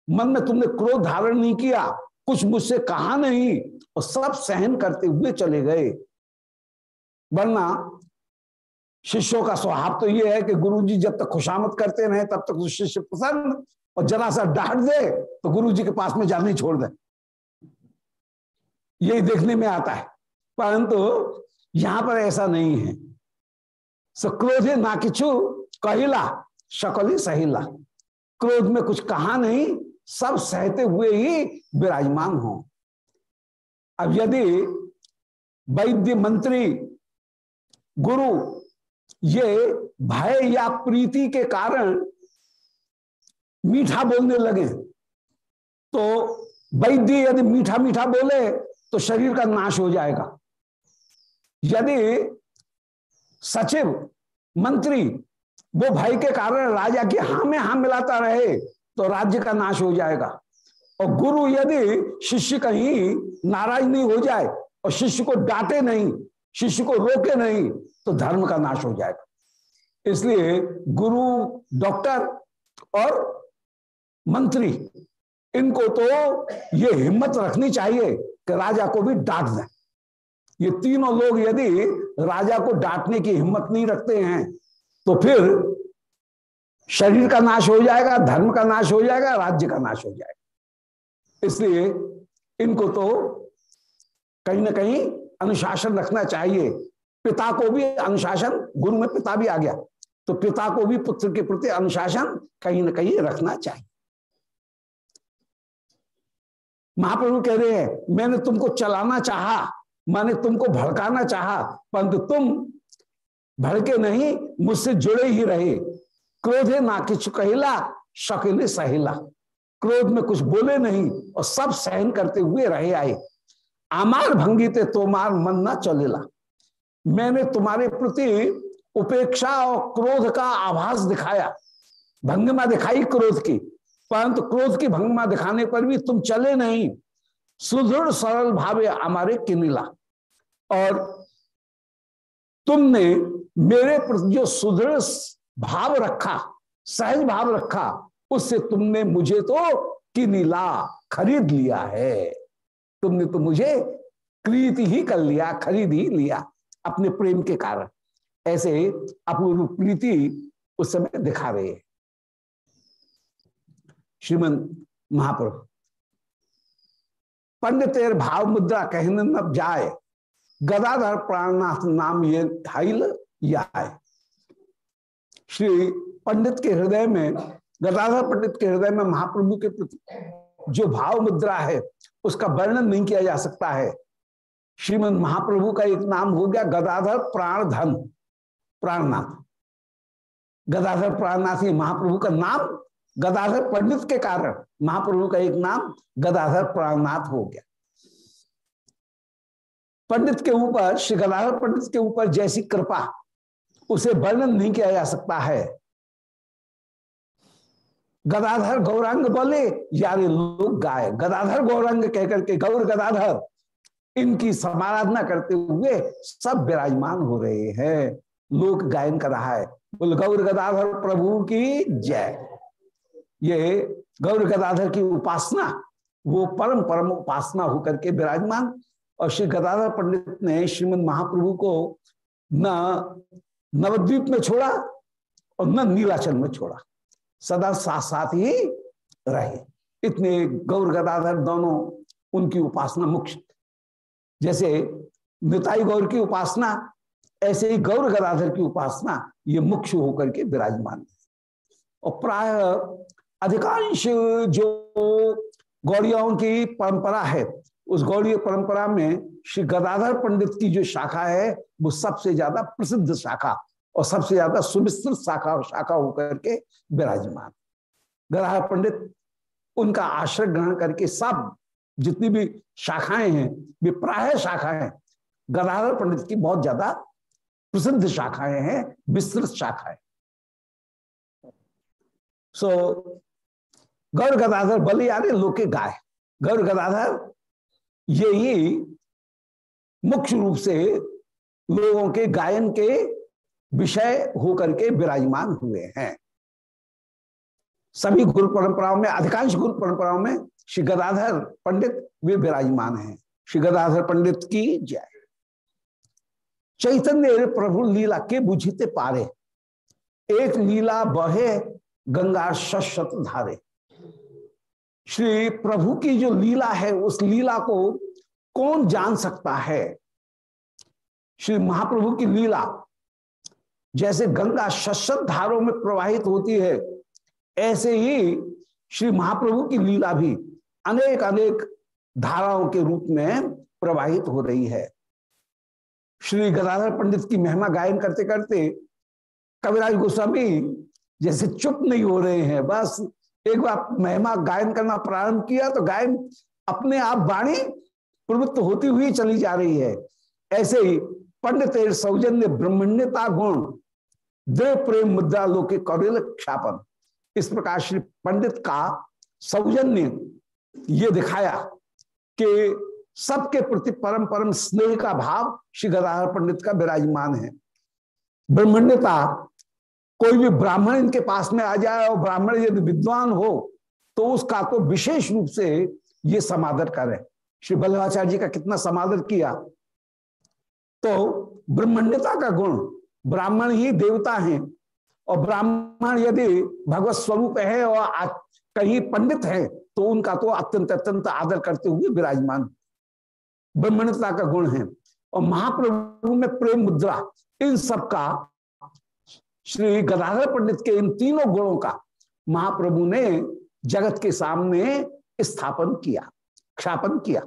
मन में तुमने क्रोध धारण नहीं किया, कुछ मुझसे कहा नहीं, और सब सहन करते हुए चले गए। वरना शिष्यों का स्वभाव तो यह है कि गुरु जी जब तक खुशामद करते रहे, तब तक तो शिष्य प्रसन्न और जरा सा डांट दे तो गुरु जी के पास में जाने छोड़ दे। यही देखने में आता है। परंतु यहाँ पर ऐसा नहीं है। सक्रोधे ना किचु, कहिला, शकली सहिला। क्रोध में कुछ कहा नहीं, सब सहते हुए ही विराजमान हो। अब यदि वैद्य मंत्री, गुरु, ये भय या प्रीति के कारण मीठा बोलने लगे तो वैद्य यदि मीठा मीठा बोले तो शरीर का नाश हो जाएगा। यदि सचिव, मंत्री, वो भय के कारण राजा की हा में हा मिलाता रहे तो राज्य का नाश हो जाएगा। और गुरु यदि शिष्य कहीं नाराज़ नहीं हो जाए और शिष्य को डांटे नहीं, शिष्य को रोके नहीं तो धर्म का नाश हो जाएगा। इसलिए गुरु, डॉक्टर और मंत्री, इनको तो ये हिम्मत रखनी चाहिए कि राजा को भी डांट दें। ये तीनों लोग यदि राजा को डांटने की हिम्मत नहीं रखते हैं तो फिर शरीर का नाश हो जाएगा, धर्म का नाश हो जाएगा, राज्य का नाश हो जाएगा। इसलिए इनको तो कहीं ना कहीं अनुशासन रखना चाहिए। पिता को भी अनुशासन, गुरु में पिता भी आ गया तो पिता को भी पुत्र के प्रति अनुशासन कहीं ना कहीं रखना चाहिए। महाप्रभु कह रहे हैं, मैंने तुमको चलाना चाहा मैंने तुमको भड़काना चाहा, परंतु तुम भड़के नहीं, मुझसे जुड़े ही रहे। क्रोधे ना किच कहला शकिले सहेला। क्रोध में कुछ बोले नहीं और सब सहन करते हुए रहे आए। आमार भंगी ते तोमार मन ना चलेला। मैंने तुम्हारे प्रति उपेक्षा और क्रोध का आभास दिखाया। भंगमा दिखाई क्रोध की, परंतु क्रोध की भंगमा दिखाने पर भी तुम चले नहीं। सुदृढ़ सरल भावे हमारे किनिला और तुमने मेरे प्रति जो सुदृढ़ भाव रखा, सहज भाव रखा, उससे तुमने मुझे तो किनिला खरीद लिया है। तुमने तो मुझे क्रीत ही कर लिया, खरीद ही लिया अपने प्रेम के कारण। ऐसे अपूर्व प्रीति उस समय दिखा रहे हैं। श्रीमंत महाप्रभु पंडितेर भाव मुद्रा कहने न जाए। गदाधर प्राणनाथ नाम ये हाइल या श्री पंडित के हृदय में, गदाधर पंडित के हृदय में महाप्रभु के प्रति जो भाव मुद्रा है, उसका वर्णन नहीं किया जा सकता है। श्रीमद महाप्रभु का एक नाम हो गया गदाधर प्राण धन प्राणनाथ। गदाधर प्राणनाथ ये महाप्रभु का नाम गदाधर पंडित के कारण महाप्रभु का एक नाम गदाधर प्राणनाथ हो गया। पंडित के ऊपर, श्री गदाधर पंडित के ऊपर जैसी कृपा, उसे वर्णन नहीं किया जा सकता है। गदाधर गौरांग बोले, यारे लोग गाय। गदाधर गौरांग कहकर के, गौर गदाधर, इनकी समाराधना करते हुए सब विराजमान हो रहे हैं। लोक गायन कर रहा है। बोल, गौर गदाधर प्रभु की जय। ये गौर गदाधर की उपासना, वो परम परम उपासना होकर के विराजमान। और श्री गदाधर पंडित ने श्रीमद महाप्रभु को न नवद्वीप में छोड़ा और न नीलाचल में छोड़ा। सदा साथ साथ ही रहे। इतने गौर गदाधर दोनों उनकी उपासना मुख्य। जैसे निताई गौर की उपासना, ऐसे ही गौर गदाधर की उपासना, ये मुख्य होकर के विराजमान। है और प्राय अधिकांश जो गौड़ियाओं की परंपरा है, उस गौड़ीय परंपरा में श्री गदाधर पंडित की जो शाखा है, वो सबसे ज़्यादा प्रसिद्ध शाखा और सबसे ज़्यादा सुविस्तृत शाखा शाखा होकर के विराजमान। गदाधर पंडित उनका आश्रय ग्रहण करके सब जितनी भी शाखाएँ हैं, वे प्राय शाखाएँ, गदाधर पंडित की बहुत ज़्यादा प्रसिद्ध शाखाएँ हैं, विस्तृत शाखाएँ। सो गौर गदाधर बलियारे लोके गाय। गौर गदाधर यही मुख्य रूप से लोगों के गायन के विषय होकर के विराजमान हुए हैं। सभी गुरु परंपराओं में, अधिकांश गुरु परंपराओं में श्री गदाधर पंडित वे विराजमान हैं। श्री गदाधर पंडित की जय। चैतन्य प्रभु लीला के बुझते पारे, एक लीला बहे, गंगा शत धारे। श्री प्रभु की जो लीला है, उस लीला को कौन जान सकता है? श्री महाप्रभु की लीला जैसे गंगा शत धारों में प्रवाहित होती है, ऐसे ही श्री महाप्रभु की लीला भी अनेक अनेक धाराओं के रूप में प्रवाहित हो रही है। श्री गदाधर पंडित की महिमा गायन करते करते कविराज गोस्वामी जैसे चुप नहीं हो रहे हैं, बस एक बार महिमा गायन करना प्रारंभ किया तो गायन अपने आप वाणी प्रवृत्त होती हुई चली जा रही है। ऐसे ही पंडित सौजन्य ब्रह्मण्यता गुण, दृढ़ प्रेम मुद्रा लोके कौरिल ख्यापन इस प्रकार श्री पंडित का सौजन्य ये दिखाया कि सबके प्रति परम परम स्नेह का भाव श्री गदाधर पंडित का विराजमान है। ब्रह्मण्यता कोई भी ब्राह्मण इनके पास में आ जाए और ब्राह्मण यदि विद्वान हो तो उसका तो विशेष रूप से ये समादर करे। श्री बल्लभाचार्य जी का कितना समादर किया। तो ब्रह्मण्यता का गुण, ब्राह्मण ही देवता हैं। और ब्राह्मण यदि भगवत स्वरूप है और कहीं पंडित है तो उनका तो अत्यंत अत्यंत आदर करते हुए विराजमान। ब्रह्मण्यता का गुण है। और महाप्रभु में प्रेम मुद्रा, इन सब का श्री गदाधर पंडित के इन तीनों गुणों का महाप्रभु ने जगत के सामने स्थापन किया, क्षापन किया।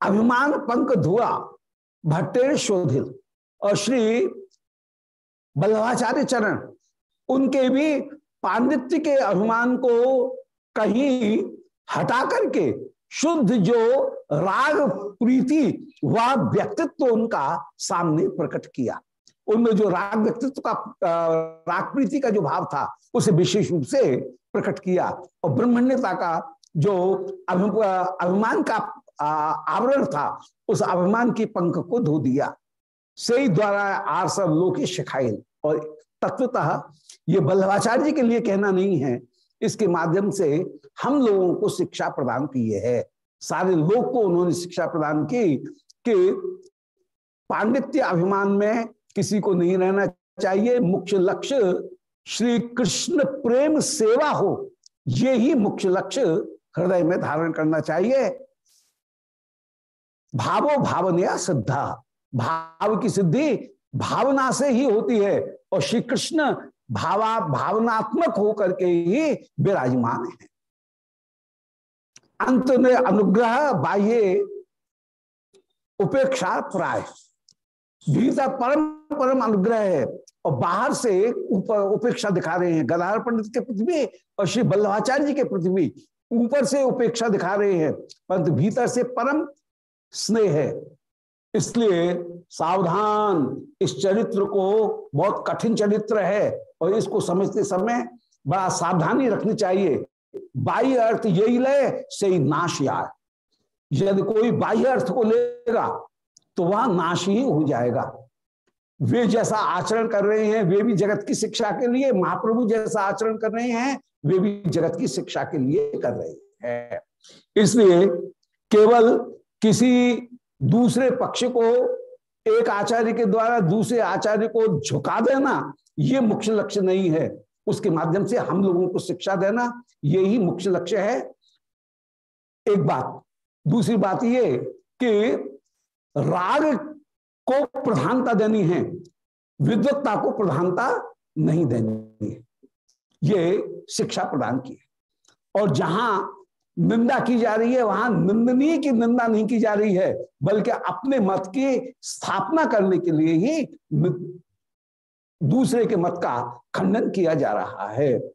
अभिमान पंक धुआ भट्टे शोधिल और श्री बल्लभाचार्य चरण, उनके भी पांडित्य के अभिमान को कहीं हटा करके शुद्ध जो राग प्रीति वह व्यक्तित्व उनका सामने प्रकट किया। उनमें जो राग व्यक्तित्व का राग प्रीति का जो भाव था, उसे विशेष रूप से प्रकट किया। और ब्रह्मण्यता का जो अभिमान का आवरण था, उस अभिमान की पंख को धो दिया। सही द्वारा आर सब लोग शिखाइल और तत्वतः ये बल्लभाचार्य के लिए कहना नहीं है, इसके माध्यम से हम लोगों को शिक्षा प्रदान की है। सारे लोग को उन्होंने शिक्षा प्रदान की कि पांडित्य अभिमान में किसी को नहीं रहना चाहिए। मुख्य लक्ष्य श्री कृष्ण प्रेम सेवा हो। ये ही मुख्य लक्ष्य हृदय में धारण करना चाहिए। भावो भावनया सिद्धा। भाव की सिद्धि भावना से ही होती है और श्री कृष्ण भावा भावनात्मक होकर के ही विराजमान है। अंत में अनुग्रह बाह्य उपेक्षा प्राय। भीतर परम परम अनुग्रह है। और बाहर से उपेक्षा दिखा रहे हैं। गदार पंडित के प्रति भी और श्री बल्लभाचार्य जी के प्रति भी ऊपर से उपेक्षा दिखा रहे हैं। परंतु भीतर से परम स्नेह है। इसलिए सावधान। इस चरित्र को बहुत कठिन चरित्र है और इसको समझते समय बड़ा सावधानी रखनी चाहिए। बाह्य अर्थ यही ले से नाश यार। यदि कोई बाह्य अर्थ को लेगा तो वह नाश ही हो जाएगा। वे जैसा आचरण कर रहे हैं, वे भी जगत की शिक्षा के लिए, महाप्रभु जैसा आचरण कर रहे हैं, वे भी जगत की शिक्षा के लिए कर रहे हैं। इसलिए केवल किसी दूसरे पक्ष को, एक आचार्य के द्वारा दूसरे आचार्य को झुका देना, ये मुख्य लक्ष्य नहीं है। उसके माध्यम से हम लोगों को शिक्षा देना, यही मुख्य लक्ष्य है। एक बात, दूसरी बात ये कि राग को प्रधानता देनी है, विद्वत्ता को प्रधानता नहीं देनी है। ये शिक्षा प्रदान की है। और जहाँ निंदा की जा रही है, वहाँ निंदनीय की निंदा नहीं की जा रही है, बल्कि अपने मत की स्थापना करने के लिए ही दूसरे के मत का खंडन किया जा रहा है।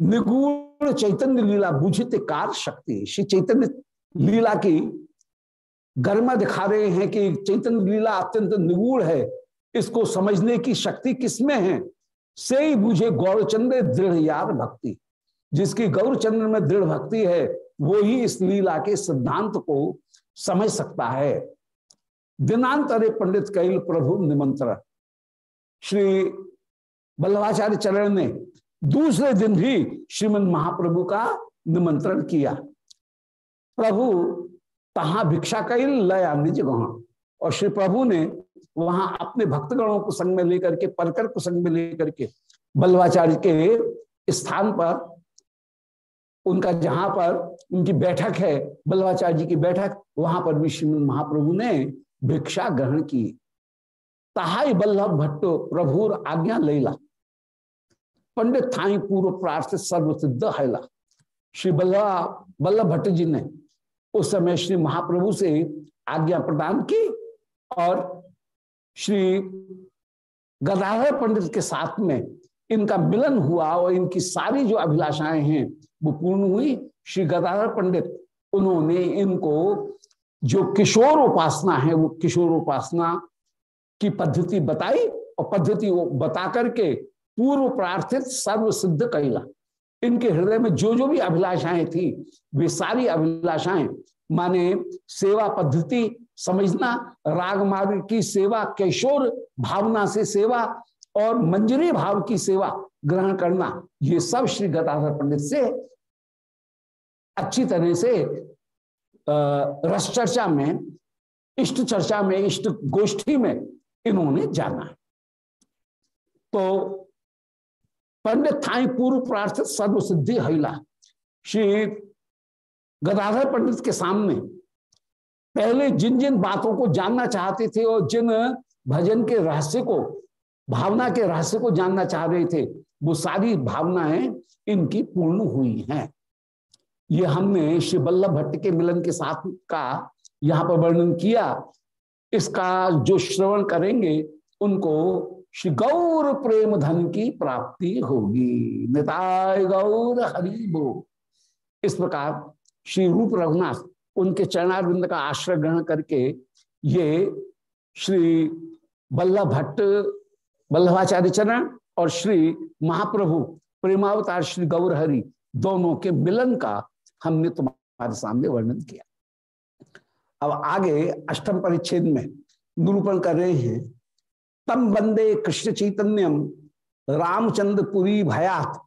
निगुण चैतन्य लीला, बुझित कार शक्ति, श्री चैतन्य लीला की गर्मा दिखा रहे हैं कि चैतन्य लीला अत्यंत निगूढ़ है। इसको समझने की शक्ति किसमें है? से ही बुझे गौरचंद्र दृढ़ यार भक्ति। जिसकी गौरचंद्र में दृढ़ भक्ति है, वो ही इस लीला के सिद्धांत को समझ सकता है। दिनांतरे पंडित कैल प्रभु निमंत्रण। श्री बल्लभाचार्य चरण ने दूसरे दिन भी श्रीमद महाप्रभु का निमंत्रण किया। प्रभु तहा भिक्षा का कैल लया निज गण और श्री प्रभु ने वहाँ अपने भक्तगणों को संग में लेकर के, परकर को संग में लेकर के बल्लभाचार्य के स्थान पर, उनका जहाँ पर उनकी बैठक है बल्लभाचार्य जी की बैठक, वहाँ पर भी श्रीमद महाप्रभु ने भिक्षा ग्रहण की। तहाई बल्लभ भट्टो प्रभुर आज्ञा लैला। पंडित थाई पूर्व प्रार्थित सर्व सिद्ध हैला। श्री बल्लभ बल्लभ भट्ट जी ने उस समय श्री महाप्रभु से आज्ञा प्रदान की और श्री गदाधर पंडित के साथ में इनका मिलन हुआ और इनकी सारी जो अभिलाषाएँ हैं, वो पूर्ण हुई। श्री गदाधर पंडित, उन्होंने इनको जो किशोर उपासना है, वो किशोर उपासना की पद्धति बताई और पद्धति बता करके पूर्व प्रार्थित सर्व सिद्ध कैला इनके हृदय में जो जो भी अभिलाषाएँ थी, वे सारी अभिलाषाएँ, माने सेवा पद्धति समझना, राग मार्ग की सेवा, किशोर भावना से सेवा और मंजरी भाव की सेवा ग्रहण करना, ये सब श्री गदाधर पंडित से अच्छी तरह से रस चर्चा में, इष्ट चर्चा में, इष्ट गोष्ठी में इन्होंने जाना तो पंडित थाई पूर्व प्रार्थित सर्व सिद्धि हिला श्री गदाधर पंडित के सामने पहले जिन जिन बातों को जानना चाहते थे और जिन भजन के रहस्य को, भावना के रहस्य को जानना चाह रहे थे, वो सारी भावनाएँ इनकी पूर्ण हुई हैं। ये हमने श्री वल्लभ भट्ट के मिलन के साथ का यहाँ पर वर्णन किया। इसका जो श्रवण करेंगे, उनको श्री गौर प्रेम धन की प्राप्ति होगी। निताय गौर हरिबो इस प्रकार श्री रूप रघुनाथ उनके चरणारविंद का आश्रय ग्रहण करके ये श्री वल्लभ भट्ट, वल्लभाचार्य चरण और श्री महाप्रभु प्रेमावतार श्री गौर गौरहरि दोनों के मिलन का हमने तुम्हारे सामने वर्णन किया। अब आगे अष्टम परिच्छेद में निरूपण कर रहे हैं। तम बंदे कृष्ण चैतन्यम, रामचंद्रपुरी भयात।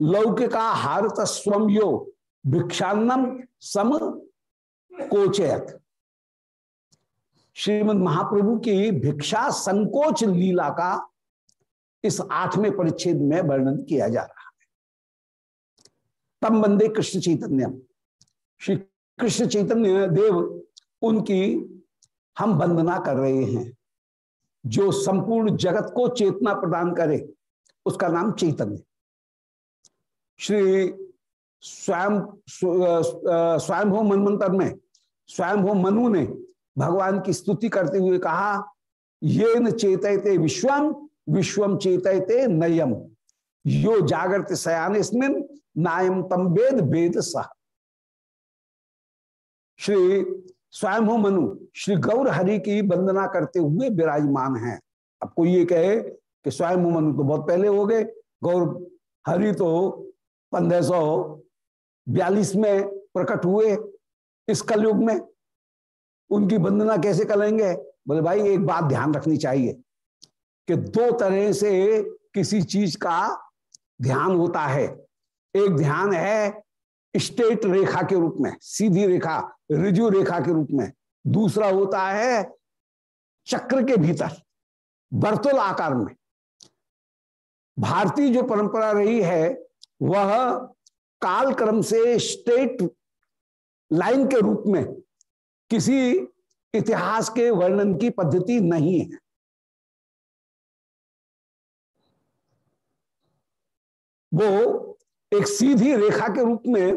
लौकिका हारत स्वम यो भिक्षान्नम सम कोचयत। श्रीमद महाप्रभु की भिक्षा संकोच लीला का इस आठवें परिच्छेद में वर्णन किया जा रहा है। तम बंदे कृष्ण चैतन्य श्री कृष्ण चैतन्य देव, उनकी हम वंदना कर रहे हैं। जो संपूर्ण जगत को चेतना प्रदान करे, उसका नाम चैतन्य। श्री स्वयं स्वयं हो मनमंत्र में स्वयं हो मनु ने भगवान की स्तुति करते हुए कहा ये न चेतते विश्वम विश्वम चेतते नयम। यो जागृत सयान स्मिन नायम तम वेद वेद सह श्री स्वयं हो मनु श्री गौर हरि की वंदना करते हुए विराजमान हैं। अब कोई ये कहे कि स्वयं मनु तो बहुत पहले हो गए, गौर हरि तो पंद्रह सौ बयालीस में प्रकट हुए इस कलयुग में। उनकी वंदना कैसे करेंगे? बोले, भाई, एक बात ध्यान रखनी चाहिए कि दो तरह से किसी चीज़ का ध्यान होता है। एक ध्यान है स्टेट रेखा के रूप में, सीधी रेखा, रिजु रेखा के रूप में। दूसरा होता है चक्र के भीतर बर्तुल आकार में। भारतीय जो परंपरा रही है, वह काल क्रम से स्टेट लाइन के रूप में किसी इतिहास के वर्णन की पद्धति नहीं है। वो एक सीधी रेखा के रूप में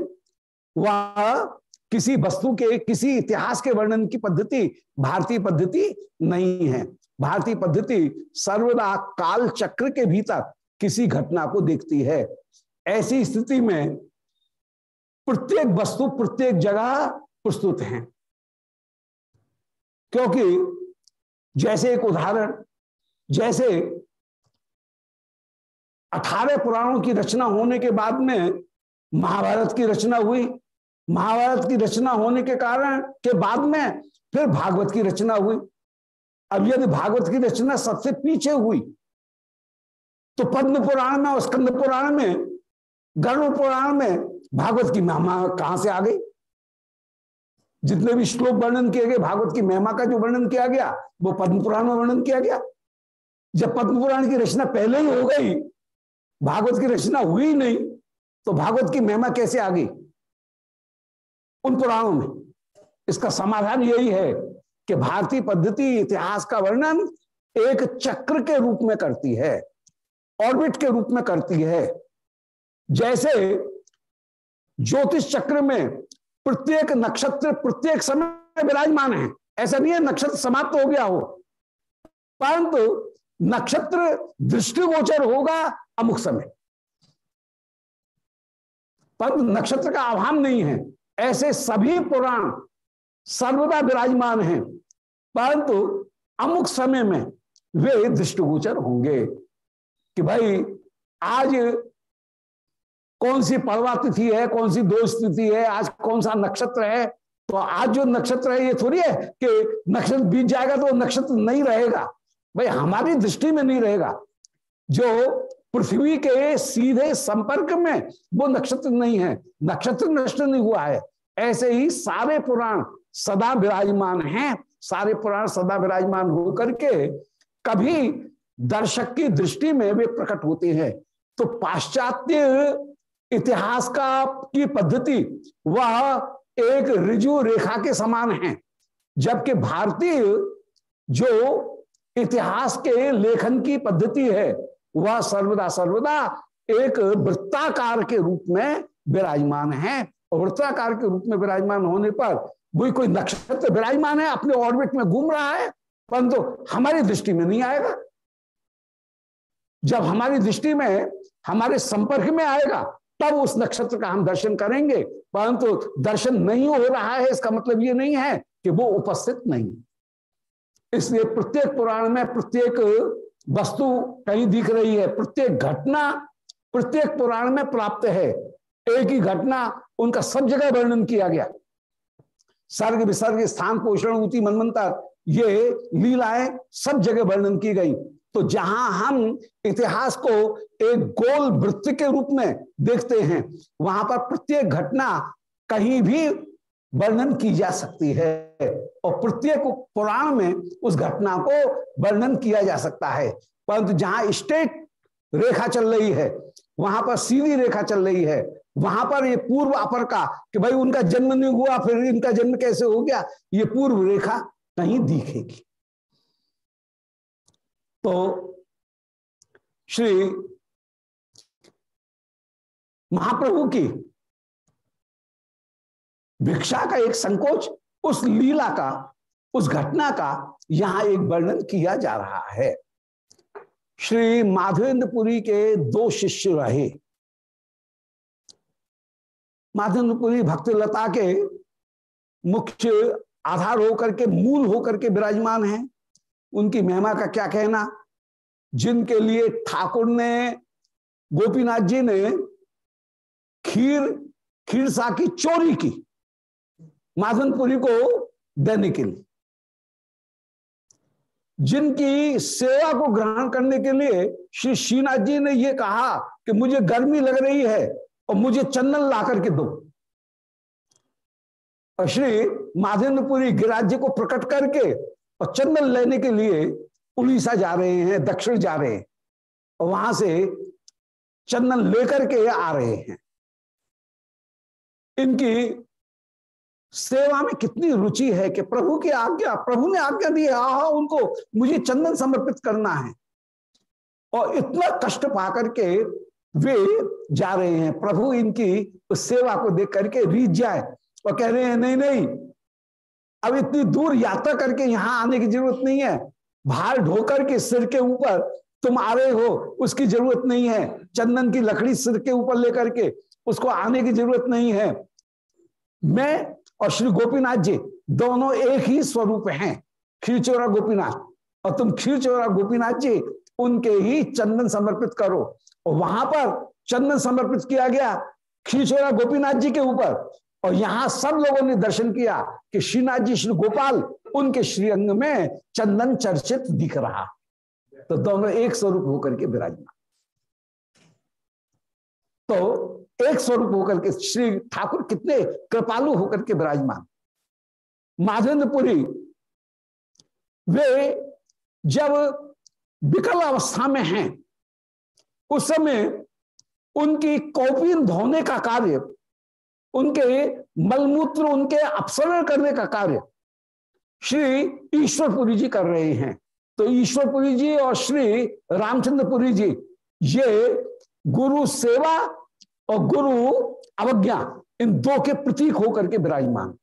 वह किसी वस्तु के, किसी इतिहास के वर्णन की पद्धति, भारतीय पद्धति नहीं है। भारतीय पद्धति सर्वदा काल चक्र के भीतर किसी घटना को देखती है। ऐसी स्थिति में प्रत्येक वस्तु, प्रत्येक जगह प्रस्तुत है। क्योंकि जैसे एक उदाहरण, जैसे अठारह पुराणों की रचना होने के बाद में महाभारत की रचना हुई महाभारत की रचना होने के कारण के बाद में फिर भागवत की रचना हुई। अब यदि भागवत की रचना सबसे पीछे हुई तो पद्म पुराण में और स्कंद पुराण में गर्भ पुराण में भागवत की महिमा कहाँ से आ गई? जितने भी श्लोक वर्णन किए गए, भागवत की महिमा का जो वर्णन किया गया, वो पद्म पुराण में वर्णन किया गया। जब पद्म पुराण की रचना पहले ही हो गई, भागवत की रचना हुई नहीं तो भागवत की महिमा कैसे आ गई? उन पुराणों में। इसका समाधान यही है कि भारतीय पद्धति, इतिहास का वर्णन एक चक्र के रूप में करती है, ऑर्बिट के रूप में करती है। जैसे ज्योतिष चक्र में प्रत्येक नक्षत्र प्रत्येक समय विराजमान है। ऐसा नहीं है नक्षत्र समाप्त हो गया हो, परंतु नक्षत्र दृष्टिगोचर होगा अमुक समय। पर नक्षत्र का आभान नहीं है। ऐसे सभी पुराण सर्वदा विराजमान हैं, परंतु अमुक समय में वे दृष्टिगोचर होंगे कि भाई, आज कौन सी पर्वा तिथि है, कौन सी दो स्थिति है, आज कौन सा नक्षत्र है? तो आज जो नक्षत्र है, ये थोड़ी है कि नक्षत्र बीत जाएगा तो नक्षत्र नहीं रहेगा। भाई, हमारी दृष्टि में नहीं रहेगा। जो पृथ्वी के सीधे संपर्क में वो नक्षत्र नहीं है। नक्षत्र नष्ट नहीं हुआ है। ऐसे ही सारे पुराण सदा विराजमान हैं। सारे पुराण सदा विराजमान होकर के कभी दर्शक की दृष्टि में वे प्रकट होते हैं। तो पाश्चात्य इतिहास का की पद्धति, वह एक रिजु रेखा के समान है। जबकि भारतीय जो इतिहास के लेखन की पद्धति है वह सर्वदा सर्वदा एक वृत्ताकार के रूप में विराजमान है। और वृत्ताकार के रूप में विराजमान होने पर वही कोई नक्षत्र विराजमान है, अपने ऑर्बिट में घूम रहा है, परंतु तो हमारी दृष्टि में नहीं आएगा। जब हमारी दृष्टि में, हमारे संपर्क में आएगा, तब उस नक्षत्र का हम दर्शन करेंगे। परंतु तो दर्शन नहीं हो रहा है, इसका मतलब ये नहीं है कि वो उपस्थित नहीं इसलिए प्रत्येक पुराण में, प्रत्येक वस्तु कहीं दिख रही है। प्रत्येक घटना, प्रत्येक पुराण में प्राप्त है। एक ही घटना, उनका सब जगह वर्णन किया गया। सर्ग विसर्ग, स्थान पोषण ऊती मनमंतर ये लीलाएँ सब जगह वर्णन की गई। तो जहाँ हम इतिहास को एक गोल वृत्त के रूप में देखते हैं, वहाँ पर प्रत्येक घटना कहीं भी वर्णन की जा सकती है और प्रत्येक पुराण में उस घटना को वर्णन किया जा सकता है। परंतु जहाँ स्टेट रेखा चल रही है, वहाँ पर सीधी रेखा चल रही है, वहाँ पर ये पूर्व अपर का कि भाई उनका जन्म नहीं हुआ, फिर इनका जन्म कैसे हो गया, ये पूर्व रेखा कहीं दिखेगी। तो श्री महाप्रभु की भिक्षा का एक संकोच उस लीला का, उस घटना का यहाँ एक वर्णन किया जा रहा है। श्री माधवेंद्रपुरी के दो शिष्य रहे। माधवेंद्रपुरी भक्तिलता के मुख्य आधार होकर के, मूल होकर के विराजमान है। उनकी महिमा का क्या कहना? जिनके लिए ठाकुर ने, गोपीनाथ जी ने खीर, खीरसा की चोरी की। माधनपुरी को देने के लिए। जिनकी सेवा को ग्रहण करने के लिए श्री श्रीनाथ जी ने यह कहा कि मुझे गर्मी लग रही है और मुझे चंदन ला करके दो। और श्री माधेन्द्रपुरी गिराज्य को प्रकट करके और चंदन लेने के लिए उड़ीसा जा रहे हैं, दक्षिण जा रहे हैं और वहाँ से चंदन लेकर के आ रहे हैं। इनकी सेवा में कितनी रुचि है कि प्रभु की आज्ञा, प्रभु ने आज्ञा दी है उनको मुझे चंदन समर्पित करना है। और इतना कष्ट पा करके वे जा रहे हैं। प्रभु इनकी उस सेवा को देख करके रीत जाए और कह रहे हैं, नहीं नहीं, अब इतनी दूर यात्रा करके यहाँ आने की ज़रूरत नहीं है। भार ढोकर के सिर के ऊपर तुम आ रहे हो, उसकी ज़रूरत नहीं है। चंदन की लकड़ी सिर के ऊपर लेकर के उसको आने की ज़रूरत नहीं है। मैं और श्री गोपीनाथ जी दोनों एक ही स्वरूप हैं, खीरचोरा गोपीनाथ। और तुम खीरचोरा गोपीनाथ जी, उनके ही चंदन समर्पित करो। और वहाँ पर चंदन समर्पित किया गया खीरचोरा गोपीनाथ जी के ऊपर। और यहाँ सब लोगों ने दर्शन किया कि श्रीनाथ जी, श्री गोपाल, उनके श्रीअंग में चंदन चर्चित दिख रहा। तो दोनों एक स्वरूप होकर के विराजमान। तो एक स्वरूप होकर के श्री ठाकुर कितने कृपालु होकर के विराजमान। माधवेंद्रपुरी वे जब विकल अवस्था में हैं, उस समय उनकी कौपिन धोने का कार्य, उनके मलमूत्र उनके अपसरण करने का कार्य श्री ईश्वरपुरी जी कर रहे हैं। तो ईश्वरपुरी जी और श्री रामचंद्रपुरी जी, ये गुरु सेवा और गुरु अवज्ञा इन दो के प्रतीक होकर के विराजमान।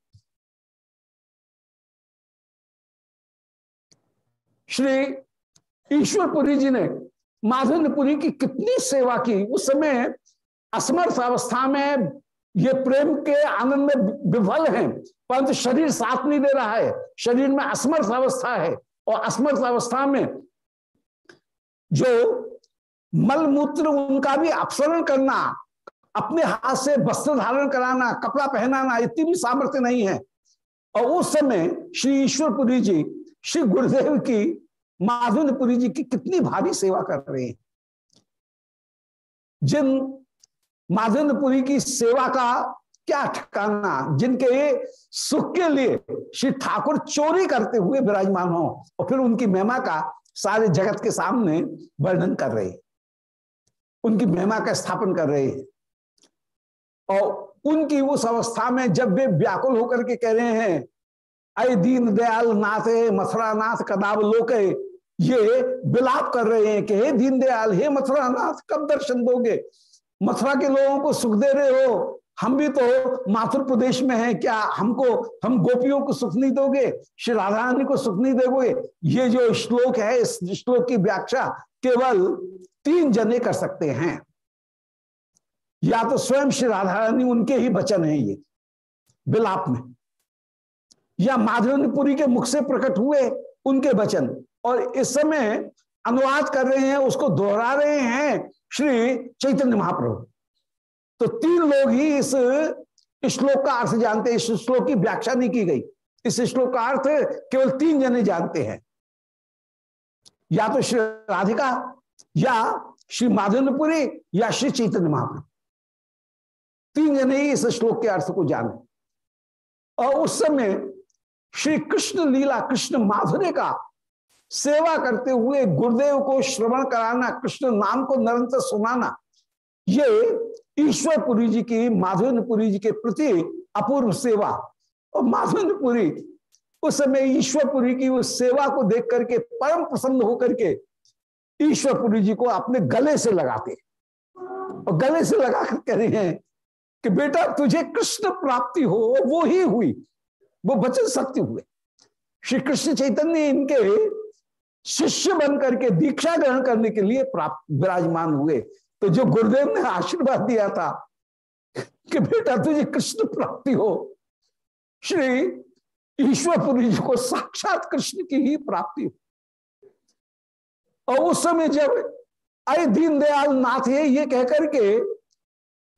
श्री ईश्वरपुरी जी ने माधवेंद्रपुरी की कितनी सेवा की? उस समय असमर्थ अवस्था में ये प्रेम के आनंद में विफल हैं, परंतु शरीर साथ नहीं दे रहा है। शरीर में असमर्थ अवस्था है और असमर्थ अवस्था में जो मलमूत्र उनका भी अपसरण करना अपने हाथ से वस्त्र धारण कराना, कपड़ा पहनाना, इतनी भी सामर्थ्य नहीं है। और उस समय श्री ईश्वरपुरी जी, श्री गुरुदेव की माधुनपुरी जी की कितनी भारी सेवा कर रहे हैं। जिन माधुनपुरी की सेवा का क्या ठिकाना, जिनके सुख के लिए श्री ठाकुर चोरी करते हुए विराजमान हो, और फिर उनकी महिमा का सारे जगत के सामने वर्णन कर रहे उनकी महिमा का स्थापन कर रहे हैं। और उनकी उस अवस्था में जब वे व्याकुल होकर के कह रहे हैं अय दीन दयाल नाथ मथुरा नाथ कदाब लोके, ये विलाप कर रहे हैं कि, हे दीन दयाल, हे मथुरा नाथ, कब दर्शन दोगे? मथुरा के लोगों को सुख दे रहे हो? हम भी तो माथुर प्रदेश में हैं, क्या हमको, हम गोपियों को सुख नहीं दोगे? श्री राधा रानी को सुख नहीं दोगे? ये जो श्लोक है, इस श्लोक की व्याख्या केवल तीन जने कर सकते हैं। या तो स्वयं श्री राधा रानी उनके ही वचन है ये, विलाप में। या माधवपुरी के मुख से प्रकट हुए उनके वचन, और इस समय अनुवाद कर रहे हैं, उसको दोहरा रहे हैं श्री चैतन्य महाप्रभु। तो तीन लोग ही इस श्लोक का अर्थ जानते हैं, इस श्लोक की व्याख्या नहीं की गई। इस श्लोक का अर्थ केवल तीन जने जानते हैं। या तो श्री राधिका, या श्री माधवपुरी या श्री चैतन्य महाप्रभु। तीन जने ही इस श्लोक के अर्थ को जाने। और उस समय श्री कृष्ण लीला कृष्ण माधुर्य का सेवा करते हुए गुरुदेव को श्रवण कराना, कृष्ण नाम को निरंतर सुनाना, ये ईश्वरपुरी जी की माधवेंद्रपुरी जी के प्रति अपूर्व सेवा। और माधवेंद्रपुरी उस समय ईश्वरपुरी की उस सेवा को देख करके, परम प्रसन्न होकर के ईश्वरपुरी जी को अपने गले से लगाते। और गले से लगा कर कह रहे हैं कि बेटा तुझे कृष्ण प्राप्ति हो, वो ही हुई, वो वचन सत्य हुए। श्री कृष्ण चैतन्य इनके शिष्य बन करके दीक्षा ग्रहण करने के लिए प्राप्त, विराजमान हुए। तो जो गुरुदेव ने आशीर्वाद दिया था कि बेटा तुझे कृष्ण प्राप्ति हो, श्री ईश्वरपुरी जी को साक्षात कृष्ण की ही प्राप्ति हो। और उस समय जब अरे दीनदयाल नाथ ये ये कहकर के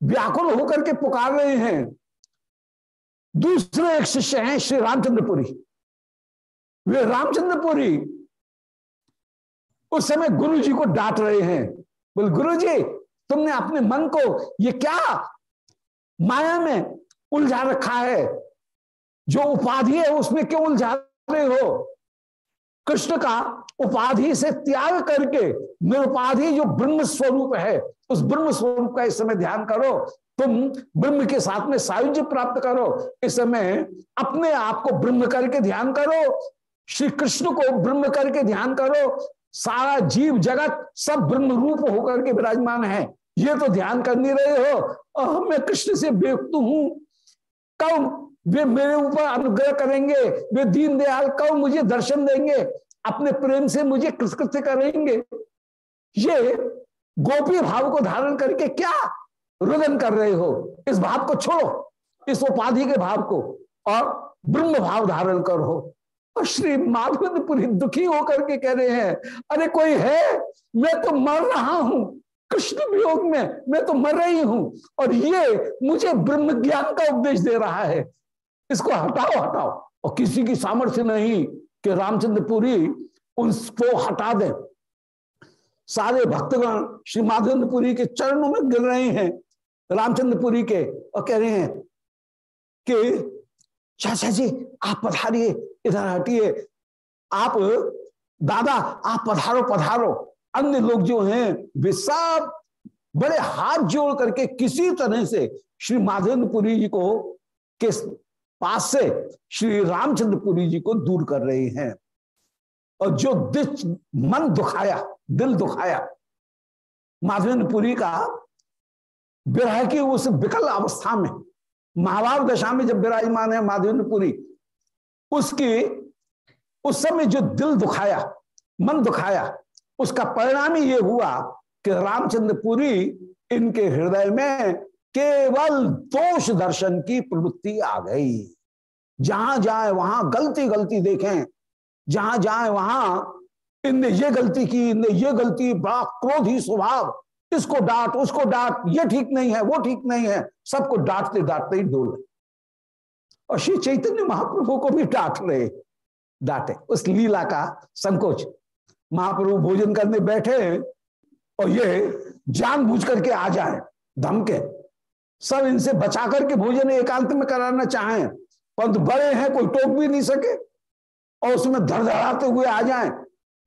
व्याकुल होकर के पुकार रहे हैं। दूसरे एक शिष्य हैं, श्री रामचंद्रपुरी। वे रामचंद्रपुरी उस समय गुरु जी को डांट रहे हैं। बोल गुरु जी तुमने अपने मन को ये क्या माया में उलझा रखा है? जो उपाधि है, उसमें क्यों उलझा रहे हो? कृष्ण का उपाधि से त्याग करके निरुपाधि जो ब्रह्म स्वरूप है, उस ब्रह्म स्वरूप का इस समय ध्यान करो। तुम ब्रह्म के साथ में सायुज्य प्राप्त करो। इस समय अपने आप को ब्रह्म करके ध्यान करो। श्री कृष्ण को ब्रह्म करके ध्यान करो। सारा जीव जगत सब ब्रह्म रूप होकर के विराजमान है। ये तो ध्यान कर नहीं रहे हो। मैं कृष्ण से बेवकू हूँ। कब वे मेरे ऊपर अनुग्रह करेंगे। वे दीन दयाल कब मुझे दर्शन देंगे। अपने प्रेम से मुझे कृतकृत्य करेंगे। ये गोपी भाव को धारण करके क्या रुदन कर रहे हो? इस भाव को छोड़ो। इस उपाधि के भाव को और ब्रह्म भाव धारण करो। और श्री माधवपुरी दुखी होकर के कह रहे हैं, अरे कोई है? मैं तो मर रहा हूँ। कृष्ण वियोग में मैं तो मर रही हूँ। और ये मुझे ब्रह्म ज्ञान का उपदेश दे रहा है। इसको हटाओ हटाओ। और किसी की सामर्थ्य नहीं कि रामचंद्रपुरी उसको हटा दे। सारे भक्तगण श्री माधवेंद्रपुरी के चरणों में गिर रहे हैं, रामचंद्रपुरी के, और कह रहे हैं कि, चाचा जी, आप पधारिए, इधर हटिए। आप, दादा, आप पधारो पधारो। अन्य लोग जो हैं, वे सब बड़े हाथ जोड़ करके किसी तरह से श्री माधवेंद्रपुरी जी को के पास से श्री रामचंद्रपुरी जी को दूर कर रहे हैं। और जो दिच मन दुखाया, दिल दुखाया, माधवेंद्रपुरी का विरह की उस विकल अवस्था में, महाभारत दशा में जब विराजमान है माधवेंद्रपुरी, उसकी, उस समय जो दिल दुखाया, मन दुखाया, उसका परिणाम ही ये हुआ कि रामचंद्रपुरी इनके हृदय में केवल दोष दर्शन की प्रवृत्ति आ गई। जहाँ जाए वहाँ गलती गलती देखें। जहाँ जाए वहाँ, इनने ये गलती की, इनने ये गलती, बड़ा क्रोधी स्वभाव। इसको डांट, उसको डांट, ये ठीक नहीं है, वो ठीक नहीं है। सबको डांटते डांटते ही डोल और श्री चैतन्य महाप्रभु को भी डांट रहे डांटे। उस लीला का संकोच। महाप्रभु भोजन करने बैठे और ये जान बूझ करके आ जाए, धमके। सब इनसे बचा करके भोजन एकांत में कराना चाहें। परंतु बड़े हैं, कोई टोक भी नहीं सके। और उसमें धड़धड़ाते हुए आ जाएँ,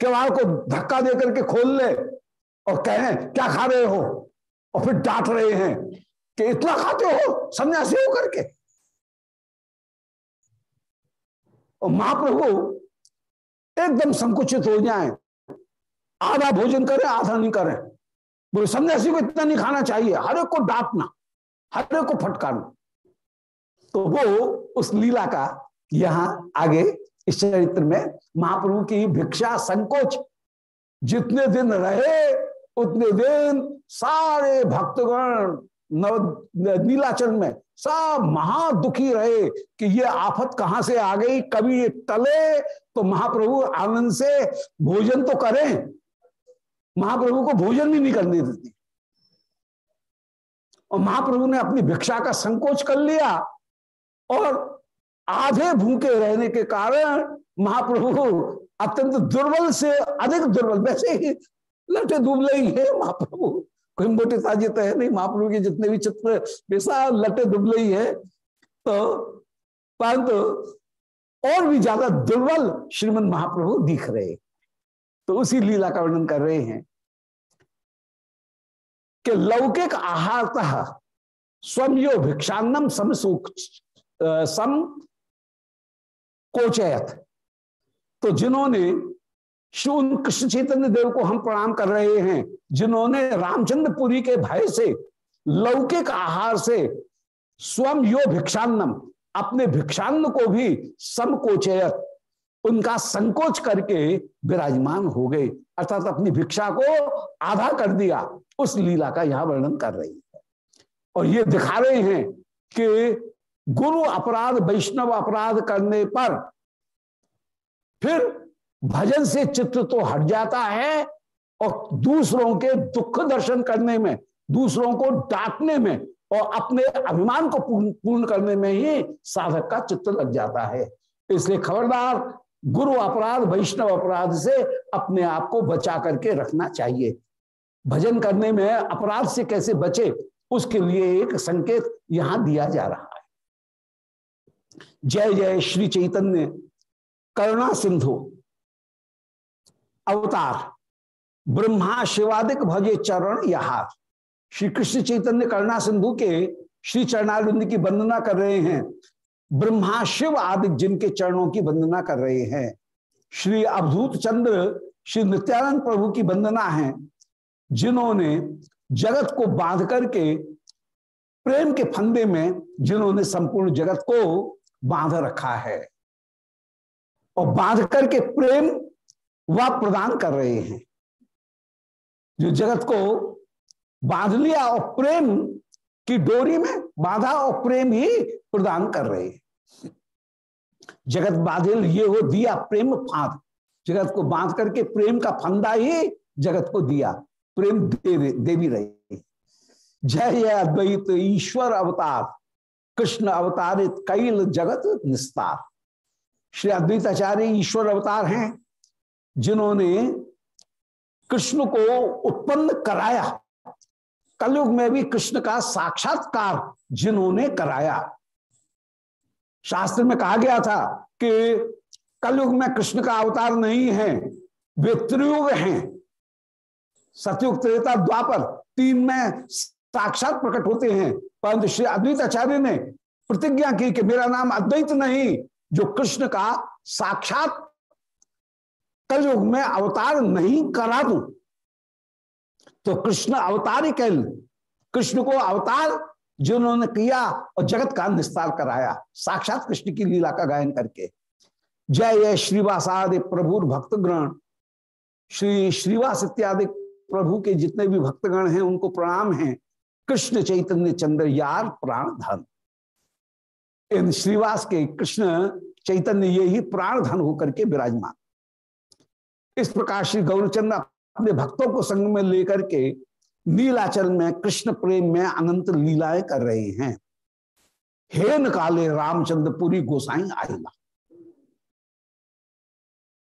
केवाड़ को धक्का दे करके खोल ले और कहें, क्या खा रहे हो? और फिर डांट रहे हैं कि, इतना खाते हो? सन्यासी हो करके? और महाप्रभु एकदम संकुचित हो जाएँ। आधा भोजन करें, आधा नहीं करें। बोले, सन्यासी को इतना नहीं खाना चाहिए। हर एक को डांटना, हर एक को फटकारना। तो वो उस लीला का यहाँ आगे इस चरित्र में महाप्रभु की भिक्षा संकोच, जितने दिन रहे, उतने दिन सारे भक्तगण नव नीलाचल में सब महा दुखी रहे कि ये आफत कहाँ से आ गई, कभी टले तो महाप्रभु आनंद से भोजन तो करें। महाप्रभु को भोजन भी नहीं करने देती। और महाप्रभु ने अपनी भिक्षा का संकोच कर लिया। और आधे भूखे रहने के कारण महाप्रभु अत्यंत दुर्बल से अधिक दुर्बल, वैसे ही लटे दुबले ही है महाप्रभु। कोई मोटे ताजे तो है नहीं, महाप्रभु के जितने भी चित्र वैसा लटे दुबले ही है तो परंतु और भी ज़्यादा दुर्बल श्रीमद महाप्रभु दिख रहे तो उसी लीला का वर्णन कर रहे हैं कि लौकिक आहारतः स्वयो भिक्षान्नम सम सम कोचयत तो जिन्होंने श्री कृष्ण चैतन्य देव को हम प्रणाम कर रहे हैं, जिन्होंने रामचंद्रपुरी के भय से, लौकिक आहार से, स्वयं यो भिक्षान्नम, अपने भिक्षान्न को भी समकोचयत उनका संकोच करके विराजमान हो गए। अर्थात अपनी भिक्षा को आधा कर दिया, उस लीला का यह वर्णन कर रही है। और ये दिखा रहे हैं कि गुरु अपराध, वैष्णव अपराध करने पर फिर भजन से चित्र तो हट जाता है और दूसरों के दुख दर्शन करने में, दूसरों को डांटने में और अपने अभिमान को पूर्ण करने में ही साधक का चित्र लग जाता है। इसलिए खबरदार, गुरु अपराध, वैष्णव अपराध से अपने आप को बचा करके रखना चाहिए। भजन करने में अपराध से कैसे बचे, उसके लिए एक संकेत यहाँ दिया जा रहा जय जय श्री चैतन्य करुणा सिंधु। अवतार ब्रह्मा शिवादिक भजे चरण यहार। श्री कृष्ण चैतन्य करुणा सिंधु के श्री चरणारिंद की वंदना कर रहे हैं। ब्रह्मा शिव आदि जिनके चरणों की वंदना कर रहे हैं। श्री अवधूत चंद्र, श्री नित्यानंद प्रभु की वंदना है, जिन्होंने जगत को बाँध करके, प्रेम के फंदे में जिन्होंने संपूर्ण जगत को बाँध रखा है। और बाँध करके प्रेम वह प्रदान कर रहे हैं। जो जगत को बाँध लिया और प्रेम की डोरी में बाधा और प्रेम ही प्रदान कर रहे हैं। जगत बाधिल ये हो दिया प्रेम फांद। जगत को बाँध करके प्रेम का फंदा ही जगत को दिया। प्रेम दे, दे भी रही। जय जय अद्वैत ईश्वर अवतार। कृष्ण अवतारित कैल जगत निस्तार। श्री अद्वैताचार्य ईश्वर अवतार हैं, जिन्होंने कृष्ण को उत्पन्न कराया। कलयुग में भी कृष्ण का साक्षात्कार जिन्होंने कराया। शास्त्र में कहा गया था कि कलयुग में कृष्ण का अवतार नहीं है, वे त्रियुग हैं। सतयुग, त्रेता, द्वापर, तीन में साक्षात प्रकट होते हैं। परंतु श्री अद्वैत आचार्य ने प्रतिज्ञा की कि मेरा नाम अद्वैत नहीं, जो कृष्ण का साक्षात कलयुग में अवतार नहीं करा दू। तो कृष्ण अवतार ही कह कृष्ण को अवतार जिन्होंने किया और जगत का निस्तार कराया, साक्षात कृष्ण की लीला का गायन करके। जय जय श्रीवासादि प्रभुर भक्तगण। श्री श्रीवास इत्यादि प्रभु के जितने भी भक्तगण हैं, उनको प्रणाम हैं। कृष्ण चैतन्य चंद्र यार प्राण धन। इन श्रीवास के कृष्ण चैतन्य ये ही प्राण धन होकर के विराजमान। इस प्रकार श्री गौरचंद अपने भक्तों को संग में लेकर के नीलाचल में कृष्ण प्रेम में अनंत लीलाएँ कर रहे हैं। हेन काले रामचंद्रपुरी गोसाई आईला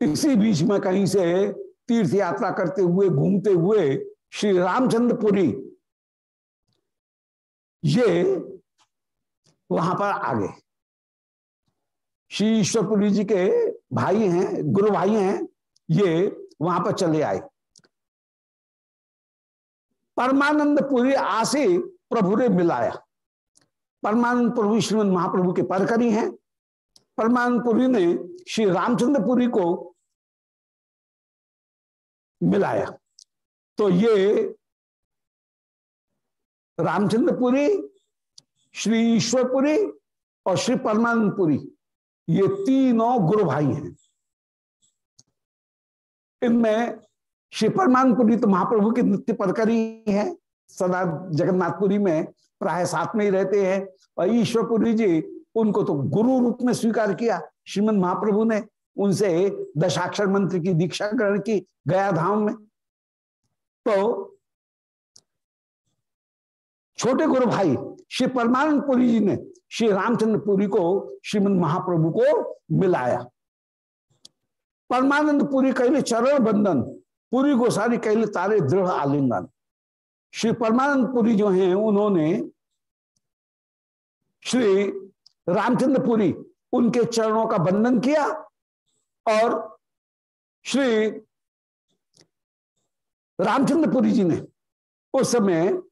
इसी बीच में कहीं से तीर्थ यात्रा करते हुए, घूमते हुए श्री रामचंद्रपुरी ये वहाँ पर आ गए। श्री ईश्वरपुरी जी के भाई हैं, गुरु भाई हैं, ये वहाँ पर चले आए। परमानंद पुरी आसे प्रभु ने मिलाया। परमानंद प्रभु श्रीमद महाप्रभु के परकरी हैं। परमानंद पुरी ने श्री रामचंद्रपुरी को मिलाया। तो ये रामचंद्रपुरी, श्री ईश्वरपुरी और श्री परमानंदपुरी। ये तीनों गुरु भाई हैं। इनमें श्री परमानंदपुरी तो महाप्रभु की नित्य परकरी है। सदा जगन्नाथपुरी में प्राय साथ में ही रहते हैं। और ईश्वरपुरी जी, उनको तो गुरु रूप में स्वीकार किया। श्रीमद महाप्रभु ने उनसे दशाक्षर मंत्र की दीक्षा ग्रहण की गया धाम में। तो छोटे गुरु भाई, श्री परमानंद पुरी जी ने श्री रामचंद्रपुरी को श्रीमद महाप्रभु को मिलाया। परमानंदपुरी कहले चरण बंधन पूरी गोसारी कहले तारे दृढ़ आलिंगन। श्री परमानंद पुरी जो हैं, उन्होंने श्री रामचंद्रपुरी उनके चरणों का बंधन किया और श्री रामचंद्रपुरी जी ने उस समय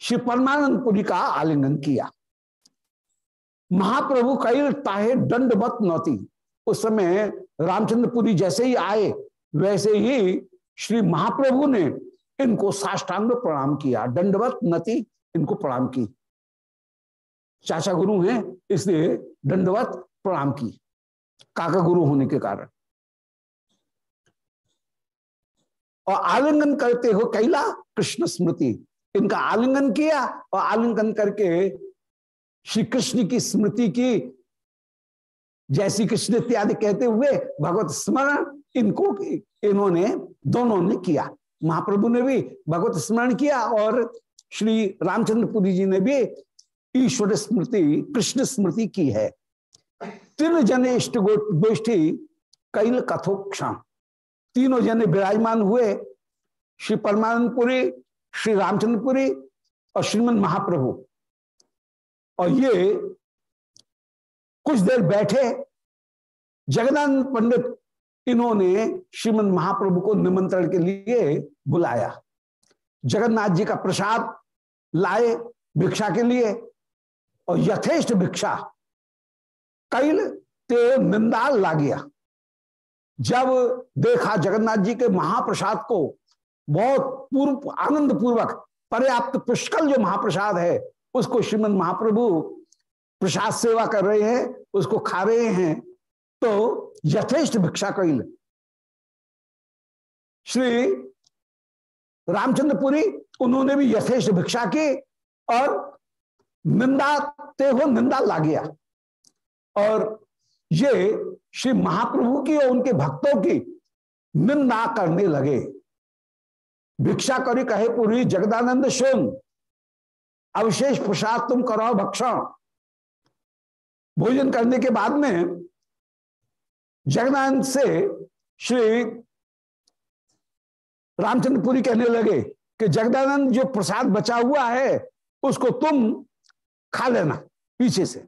श्री परमानंदपुरी का आलिंगन किया। महाप्रभु कई ताहे दंडवत नौती। उस समय रामचंद्रपुरी जैसे ही आए, वैसे ही श्री महाप्रभु ने इनको साष्टांग प्रणाम किया। दंडवत नति इनको प्रणाम की। चाचा गुरु हैं, इसलिए दंडवत प्रणाम की। काका गुरु होने के कारण। और आलिंगन करते हो कैला कृष्ण स्मृति। इनका आलिंगन किया और आलिंगन करके श्री कृष्ण की स्मृति की। जैसी कृष्ण इत्यादि कहते हुए भगवत स्मरण इनको इन्होंने, दोनों ने किया। महाप्रभु ने भी भगवत स्मरण किया और श्री रामचंद्रपुरी जी ने भी ईश्वर स्मृति, कृष्ण स्मृति की है। तीन जने गोष्ठी कैल कथोक्षण तीनों जने विराजमान हुए। श्री परमानंदपुरी श्री रामचंद्रपुरी और श्रीमद महाप्रभु। और ये कुछ देर बैठे जगदानंद पंडित, इन्होंने श्रीमद महाप्रभु को निमंत्रण के लिए बुलाया। जगन्नाथ जी का प्रसाद लाए भिक्षा के लिए और यथेष्ट भिक्षा। कैल ते निंदाल ला गया जब देखा जगन्नाथ जी के महाप्रसाद को बहुत पूर्व, आनंद पूर्वक, पर्याप्त पुष्कल जो महाप्रसाद है, उसको श्रीमद महाप्रभु प्रसाद सेवा कर रहे हैं, उसको खा रहे हैं तो यथेष्ट भिक्षा कैल श्री रामचंद्रपुरी उन्होंने भी यथेष्ट भिक्षा की और निंदा ते हो निंदा ला गया और ये श्री महाप्रभु की और उनके भक्तों की निंदा करने लगे। भिक्षा करी कहे पूरी जगदानंद सुन अवशेष प्रसाद तुम करो भक्षण भोजन करने के बाद में जगदानंद से श्री रामचंद्रपुरी कहने लगे कि जगदानंद, जो प्रसाद बचा हुआ है, उसको तुम खा लेना पीछे से।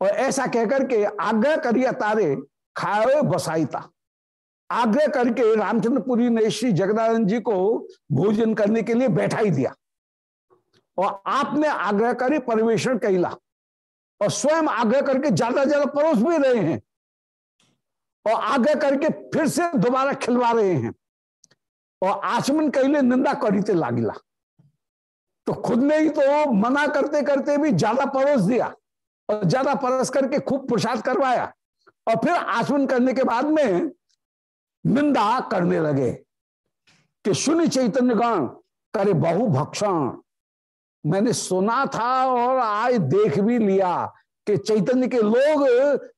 और ऐसा कहकर के आग्रह करिए तारे खाए बसाईता आग्रह करके रामचंद्रपुरी ने श्री जगदानंद जी को भोजन करने के लिए बैठा ही दिया। और आपने आग्रह करे परिवेशन कहला और स्वयं आग्रह करके ज़्यादा ज़्यादा परोस भी रहे हैं। और आग्रह करके फिर से दोबारा खिलवा रहे हैं। और आचमन कहले निंदा करीते लागिला। तो खुद ने ही तो मना करते करते भी ज़्यादा परोस दिया। और ज़्यादा परोस करके खूब प्रसाद करवाया। और फिर आचमन करने के बाद में निंदा करने लगे कि सुन चैतन्य गण करे बहु भक्षण। मैंने सुना था और आज देख भी लिया कि चैतन्य के लोग,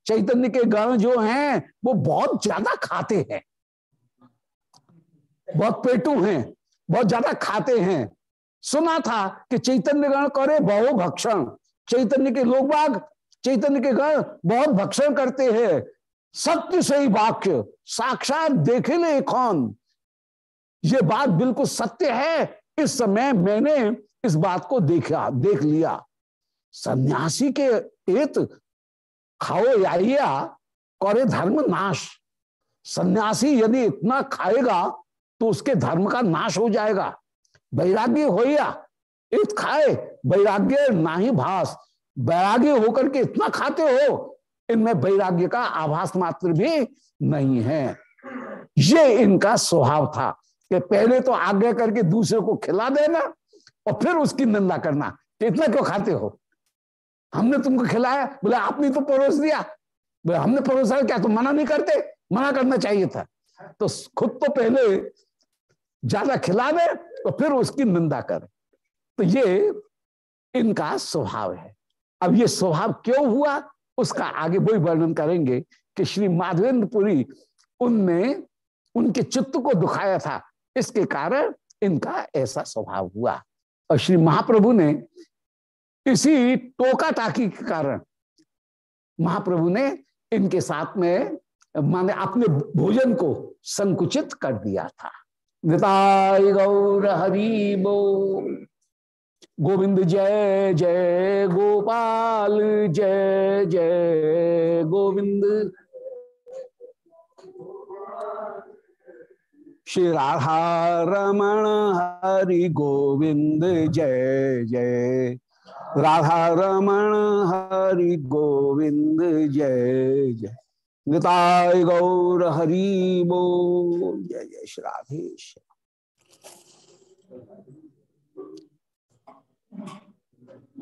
चैतन्य के गण जो हैं, वो बहुत ज़्यादा खाते हैं। बहुत पेटू हैं, बहुत ज़्यादा खाते हैं। सुना था कि चैतन्य गण करे बहु भक्षण। चैतन्य के लोग बाग, चैतन्य के गण बहुत भक्षण करते हैं। सत्य से ही वाक्य, साक्षात देखे ले कौन? ये बात बिल्कुल सत्य है। इस समय मैंने इस बात को देखा, देख लिया। सन्यासी के एत खाओ या करे धर्म नाश। सन्यासी यदि इतना खाएगा तो उसके धर्म का नाश हो जाएगा। वैराग्य हो या इत खाए, वैराग्य ना ही भास। वैराग्य होकर के इतना खाते हो इनमें वैराग्य का आभास मात्र भी नहीं है। ये इनका स्वभाव था कि पहले तो आज्ञा करके दूसरे को खिला देना और फिर उसकी निंदा करना। कि इतना क्यों खाते हो? हमने तुमको खिलाया, बोले, आपने तो परोस दिया। बोले, हमने परोसा, क्या तुम मना नहीं करते? मना करना चाहिए था। तो खुद तो पहले ज़्यादा खिला दे और फिर उसकी निंदा करे। तो ये इनका स्वभाव है। अब ये स्वभाव क्यों हुआ? उसका आगे वही वर्णन करेंगे कि श्री माधवेंद्रपुरी उनने उनके चित्त को दुखाया था। इसके कारण इनका ऐसा स्वभाव हुआ। और श्री महाप्रभु ने इसी टोका टाकी के कारण महाप्रभु ने इनके साथ में, माने अपने भोजन को संकुचित कर दिया था। गौर हरि बो गोविंद जय जय गोपाल, जय जय गोविंद। श्री राधा रमण हरि गोविंद जय जय। राधा रमण हरि गोविंद जय जय। निताय गौर हरि बो जय जय। श्री